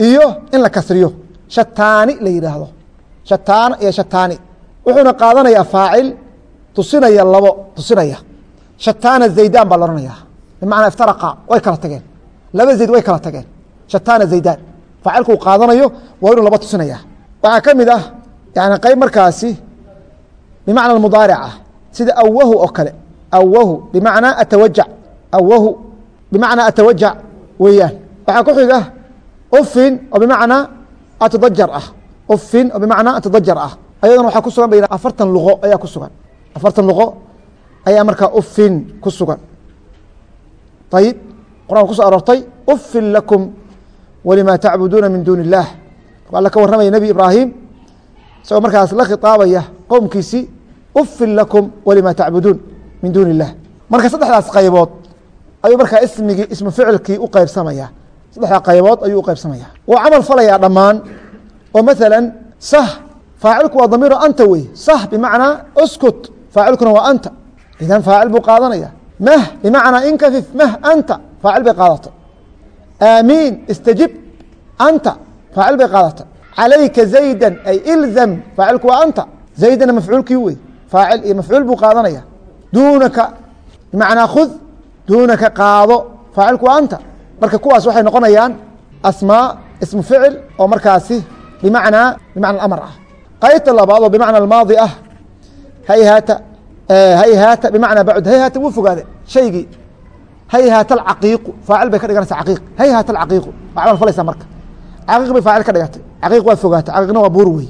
iyo in la kasriyo. Shataani la yidhaahdo. Shataana iyo shataani wuxuuna qaadanayaa faacil tusinaya labo tusinaya. Shataana zaydaan baa la ohanaya bimacnaa iftaraqa way kala tageen. Laba zayd way kala tageen. Shataana zaydaan. Faacilkuu qaadanayo waa inuu laba tusinaya waxaa ka mid ah yani qeyb markaasi bimacna mudaaric ah sida awahu oo kale awahu bimacnaa atawajac awahu bimacnaa atawajac weeyaan waxaa ku xiga ufin oo bimacnaa atadajar ah ufin oo bimacnaa atadajar ah ayadana waxaa ku sugan ba afartan luqo ayaa ku sugan afartan luqo ayaa markaa ufin ku sugan ayib quraan kuso aroortay ufin lakum walima tacbuduuna min duuni اllah alla ka warramaya nebi ibraahim isagoo markaas la qowmkiisii ufin lakum walima tacbuduun min duuni اllah marka saddexdaas qaybood ayuu markaa ismigii ismu ficilkii u qaybsamaya. Saddexdaa qaybood ayuu u qaybsamaya. Wuu camal falayaa dhammaan. Oo maala sah faacilku waa damiiro anta wey. Sah bimacnaa uskut faacilkuna waa anta. Idan faacil buu qaadanaya. Mah bimacnaa inkafif mah anta faacil bay qaadata aamiin istajib anta faacil bay qaadata calayka zayda ay ilzam faacilku waa anta. Zaydana mafcuulkii wey faacil iyo mafcuul buu qaadanaya. Duunaka bimacnaa khud duunaka qaado faacilku waa anta marka kuwaas waxay noqonayaan asmaa ismu ficil oo markaasi bimacnaa bimacna amar ah. Qaybta labaad oo bimacna almaadi ah hayhaata hayhaata bimacnaa bacud hayhaata wuu fogaade shaygii. Hayhaata alcaqiiqu faacil bay ka dhiganaysa caqiiq. Hayhaata alcaqiiqu waa camal falaysaa marka. Caqiiq bay faacil ka dhigatay caqiiq waa fogaatay caqiiqna waa buur wey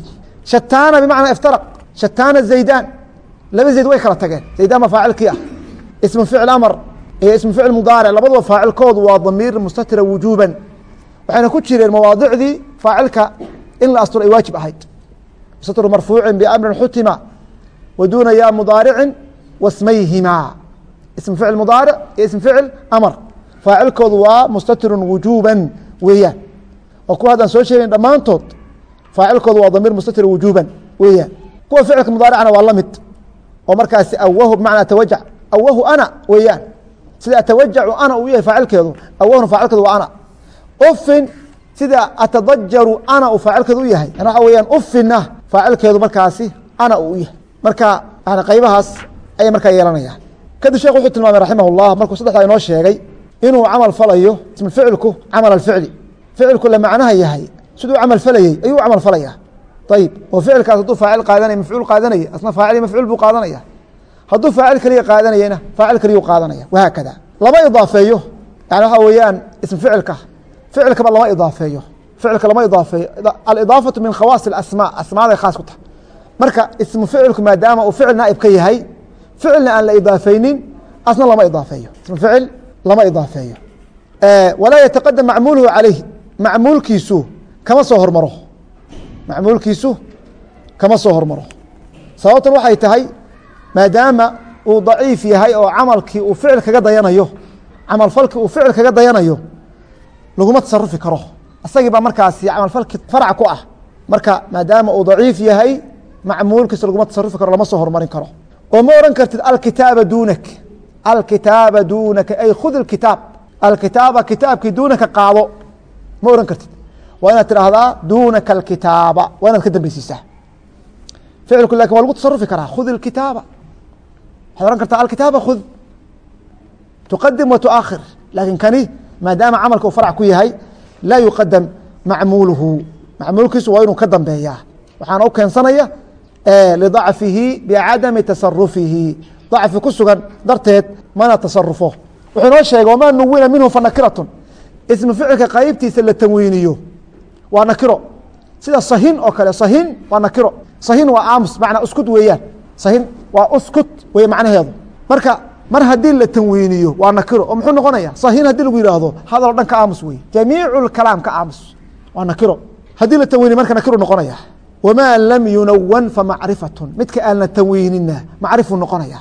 shataana bimacnaa iftaraq shataana zaydaan laba zayd way kala tageen. Baa faacilkii ah. Ismu ficil amar iyo ismu ficil mudaaric labaduba faacilkoodu waa damiir mustatira wujuuban. Waxayna ku jireen mawaadicdii faacilka in la asturo ay waajib ahayd. Satru marfuucin biamrin xutima wa duuna ya mudaaricin wasmayhimaa ism ficil mudaaric iyo ism ficil amar. Faacilkoodu waa mustatirun wujuuban weeyaan oo kuwa haddaan soo sheegayn dhammaantood faacilkoodu waa damiir mustatir wujuuban weeyaan kuwa ficilka mudaaricana waa la mid oo markaasi awahu bimacnaa atawajac awahu ana weeyaan. Sida atawajacu ana uu yahay faacilkeedu awahuna faacilkeedu waa ana. Ufin sida atadajaru ana uu faacilkeedu u yahay yani waxa weeyaan ufinna faacilkeedu markaasi ana uu yahay. Marka yani qaybahaas ayay markaa yeelanayaan kadib shekh wuxuu tilmaamay raximah markuu saddexdaa inoo sheegay inuu camal falayo ism ficilku camal alficli. Ficilku la macnaha yahay siduu camal falayey ayuu camal falaya ayib oo ficilkaas hadduu faacil qaadanaya mafcuul qaadanaya asna faacil mafcuul buu qaadanaya hadduu faacil keliya qaadanayana faacil keliyuu qaadanaya wahaakada lama idaafeeyo yani waxa weeyaan ism ficilka ficilkaba lama idaafeeyo ficilka lama idaafeeyo alidaafatu min khawaas asmaa asmaaday khaas ku tahay marka ismu ficilku maadaama uu ficil naaib ka yahay ficilna aan la idaafeynin asna lama idaafeeyo ismu ficil lama idaafeeyo walaa yataqadam macmuuluhu calayh macmuulkiisu kama soo hormaro macmuulkiisu kama soo hormaro. Sababtan waxay tahay maadaama uu daciif yahay oo camalkii uu ficil kaga dayanayo camalfalkii uu ficil kaga dayanayo laguma tasarufi karo. Isagii baa markaasi camalfalki farac ku ah. Marka maadaama uu daciif yahay macmuulkiisa laguma tasarufi karo lama soo hormarin karo. Oo ma ohan kartid alkitaaba duunak. Alkitaaba duunaka ay khud اkitaab alkitaaba kitaabkii duunaka qaado. Ma ohan kartid waa inaad tidhaahdaa duunaka alkitaaba waa inaad ka dambeysiisaa ficilku laakiin waa lagu tasarufi karaa. Khud اkitaaba waxaad ohan kartaa alkitaaba khud. Tuqadim wa tuakhir laakiin kani maadaama camalka uu farc ku yahay laa yuqadam macmuuluhu. Macmuulkiisu waa inuu ka dambeeyaa. Waxaana u keensanaya lidacfihi bicadami tasarufihi dacfi ku sugan darteed mana tasarufo wuxuu inoo sheegay wamaa nuwina minhu fanakiratun ismu ficilka qaybtiisa la tanwiiniyo waa nakiro. Sida sahin oo kale sahin waa nakiro. Sahin waa aamus macnaa uskut weeyaan. Sahin waa uskut wey macnaheedu. Marka mar haddii la tanwiiniyo waa nakiro. Oo muxuu noqonaya? Sahin haddii lagu yidhaahdo hadal o dhan ka aamus wey jamiicu kalaam ka aamus. Waa nakiro. Haddii la tanwiiniyo marka nakiru noqonaya. Wmaa lam yunawan famacrifatun midka aan la tanwiinina macrifu noqonaya.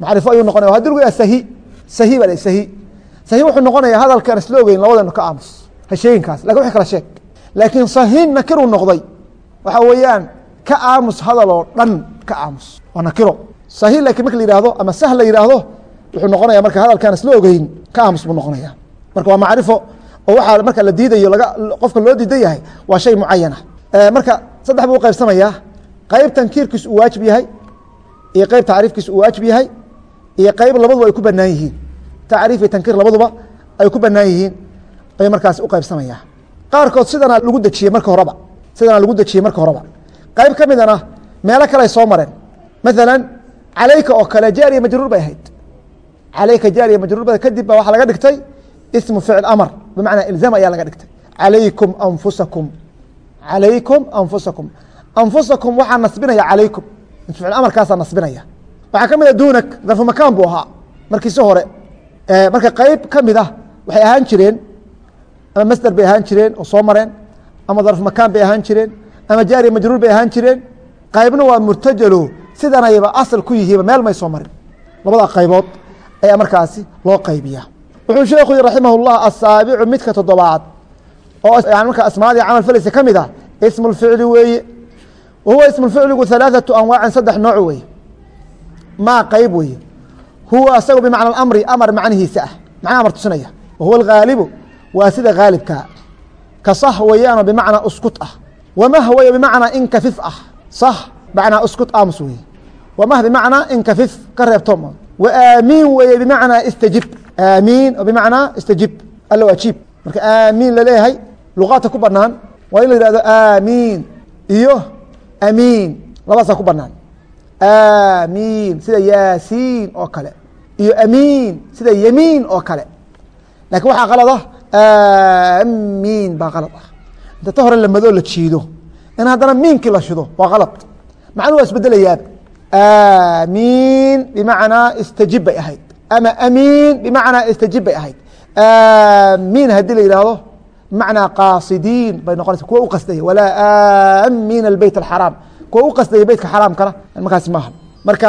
Macrifo ayuu noqonaya. Hadi lagu yaha sahi. Sahi ba sahi. Sahi wuxuu noqonaya hadalkaan isla ogeyn labadeenu ka aamus. Ha laakiin wix kala sheeg laakiin sahin nakiruu noqday. Waxa weeyaan ka aamus hadal oo dhan ka aamus. Waa nakiro. Sahi laakiin marka la yihahdo ama sah la yidhaahdo wuxuu noqonaya marka hadalkaan isla ogeyn ka aamus buu noqonaya marka waa macrifo oo waxaa marka la diidayo laga qofka loo diidan yahay waa shay mucayana marka saddex buu uqaybsamayaa qayb tankiirkiisu uu waajib yahay iyo qayb tacriifkiisu uu waajib yahay iyo qayb labaduba ay ku banaan yihiin. Tacriif iyo tankiir labaduba ay ku banaan yihiin bay markaas uqaybsamayaa qaarkood sidana lagu dejiyey marka horeba sidana lagu dejiyey marka horeba. Qayb ka midana meelo kale ay soo mareen. Maala calayka oo kale jaariya majruur bay ahayd. Calayka jaariya majruur ba kadib ba waxaa laga dhigtay ismu ficil amar bimacnaa ilzaam ayaa laga dhigtay. Calaykum anfusakum. Calaykum anfusakum. Anfusakum waxaa nasbinaya calaykum. Ficil amarkaasaa nasbinaya. Waxaa ka mid a duunak darfu buu ahaa. Markiisi hore marka qeyb ka mid ah waxay ahaan jireen ama masder bay ahaan jireen oo soo mareen ama darfu makaan bay ahaan jireen ama jaariya majruur bay ahaan jireen. Qaybna waa murtajalo sidanayba asal ku yihiiba meel may soo marin. Labada qaybood ayaa markaasi loo qaybiya wuxuu sheekhu yihi raximah اllah asaabicu midka toddobaad oo marka asmaadii camal falaysa ka mid ah ismu lficli weeye. Wa huwa ismu ficligu halaaثatu anwaacin saddex nooc weeye. Maa qayb weeye. Huwa asagu bimacna amri amar macnihiisa ah. Macna amar tusinaya. Wa huwa waa sida gaalibkaa ka sah weeyaanoo bimacnaa uskut ah. Wamah weeye bimacnaa inkafif ah. Sah macnaa uskut aamus weeye wamah bimacnaa inkafif ka reebtoom wa aamiin weeye bimacnaa istajib. Aamiin oo bimacnaa istajib. Allo ajiib marka aamiin la leeyahay luqaadka ku banaan waa in la yihahdo aamiin iyo amiin labadaasaa ku banaan aamiin sida yaasiin oo kale iyo amiin sida yemiin oo kale. Lakin waxaa qalad aamiin baa qalad ah. Inta ta hore lamadoo la jiido in haddana miinkii la shido waa qalad macnuu waa isbedelayaaba aamiin bimacnaa istajib bay ahayd. Ama amiin bimacnaa istajib bay ahayd. Aamiin haddii la yidhaahdo bimacnaa qaasidiin bay noqonaysa kuwa u qasdaya walaa aamiin albeyt alxaraam. Kuwa u qasdaya beytka xaraamkana markaasi maaha marka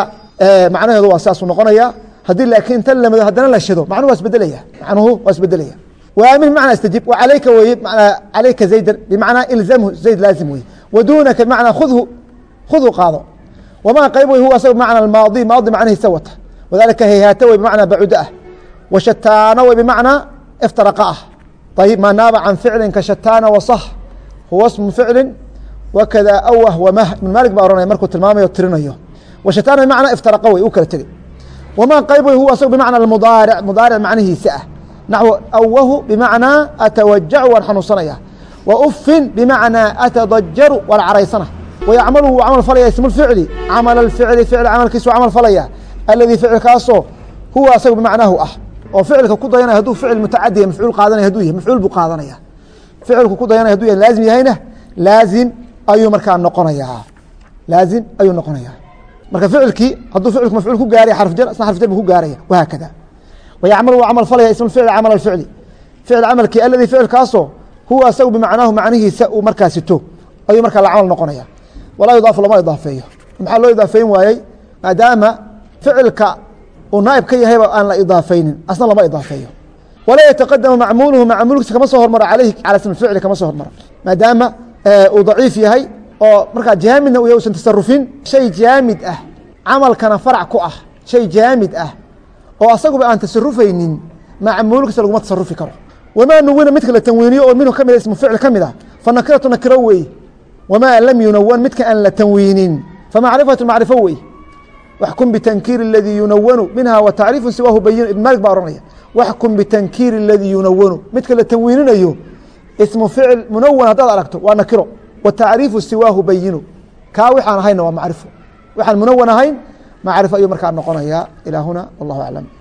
macnaheedu waa saasuu noqonaya haddii laakiin tan lamado haddana la shado macnuhu waa isbedelaya macnuhu waa isbedelaya waamin bimacnaa istajib wacalayka weye manaa calayka zaydan bimacnaa ilzamhu zayd laazim weye wadunaka bimacnaa khudhu khudhu qaado. Wamaa qayb wey huwa asaga bimacna almaadi maadi macnihiisa wata wadalika hayhaata wey bimacnaa bacuda ah. Washataana wey bimacnaa iftaraqa ah. Ayib maa naaba can ficlin ka shataana wasah huwa smu ficlin wakada awah wamah ibn maalik baa ohanaya markuu tilmaamayo tirinayo. Washataana bimacnaa iftaraqa wey u kala tegey. Wamaa qayb wey huwa asaga bimacna almudaaric mudaaric macnihiisa ah naxو awahu bimacnaa atawajacu waan xanuunsanaya wa ufin bimacnaa atadajaru waan caraysana wayacmalu wuu camal falaya ismu ficli camal اficli ficl camalkiisu camal falaya aladii ficilkaasoo huwa asaga bimacnaahu ah oo ficilka ku dayanaya haduu ficil mutacadiya mafcuul qaadanaya haduu yahy mafcuul buu qaadanaya ficilku ku dayanaya haduu yahy laazim yahayna laazim ayuu markaa noqonayaa laazim ayuu noqonaya marka ficilkii hadduu ficilku mafcuul ku gaaraya xarf jar isna xarf jar buu ku gaaraya wahaakada ويعمل و cمل falaya اسم الفعل cمل الفعل فعل cملkii اldي فعilkaasoo huwa asagu بمacnaahu macnihiisa uu markaa sito ayuu markaa la cمل noqonaya walaa يضاaف lama iضاafeeyo maxaa loo iضاafeyn waayey maadaama ficilka uu naaib ka yahayba aan la iضاafeynin asna lama iضاafeeyo walaa yتqdم macmulhu macmulkiisa kama soo hormaro alayhi calى اسم الفعل kama soo hormaro maadaama uu ضaciif yahay oo markaa jaamidna u yahy usan tasarufin shay jaamid ah camalkana farc ku ah shay jaamid ah oo asaguba aan tasarufaynin macmuulkiisa laguma tasarufi karo. Wamaa nuwina midka la tanwiiniyo oo minhu ka mid ismu ficil ka mid ah fanakiratu nakiro wey. Wamaa lam yunawan midka aan la tanwiinin famacrifatu macrifo wey. Waxkum bitankiiri اladii yunawanu minha wa siwaahu bayin ibn malik baa ohanaya waxkum bitankiiri اladii yunawanu midka la tanwiininayo ismu ficil munawan haddaad aragto waa nakiro. Wa siwaahu bayinu kaa waxaan ahayna waa macrifo. Waxaan munawan ahayn macrifo ayuu markaa noqonaya ilaa huna wallahu aclam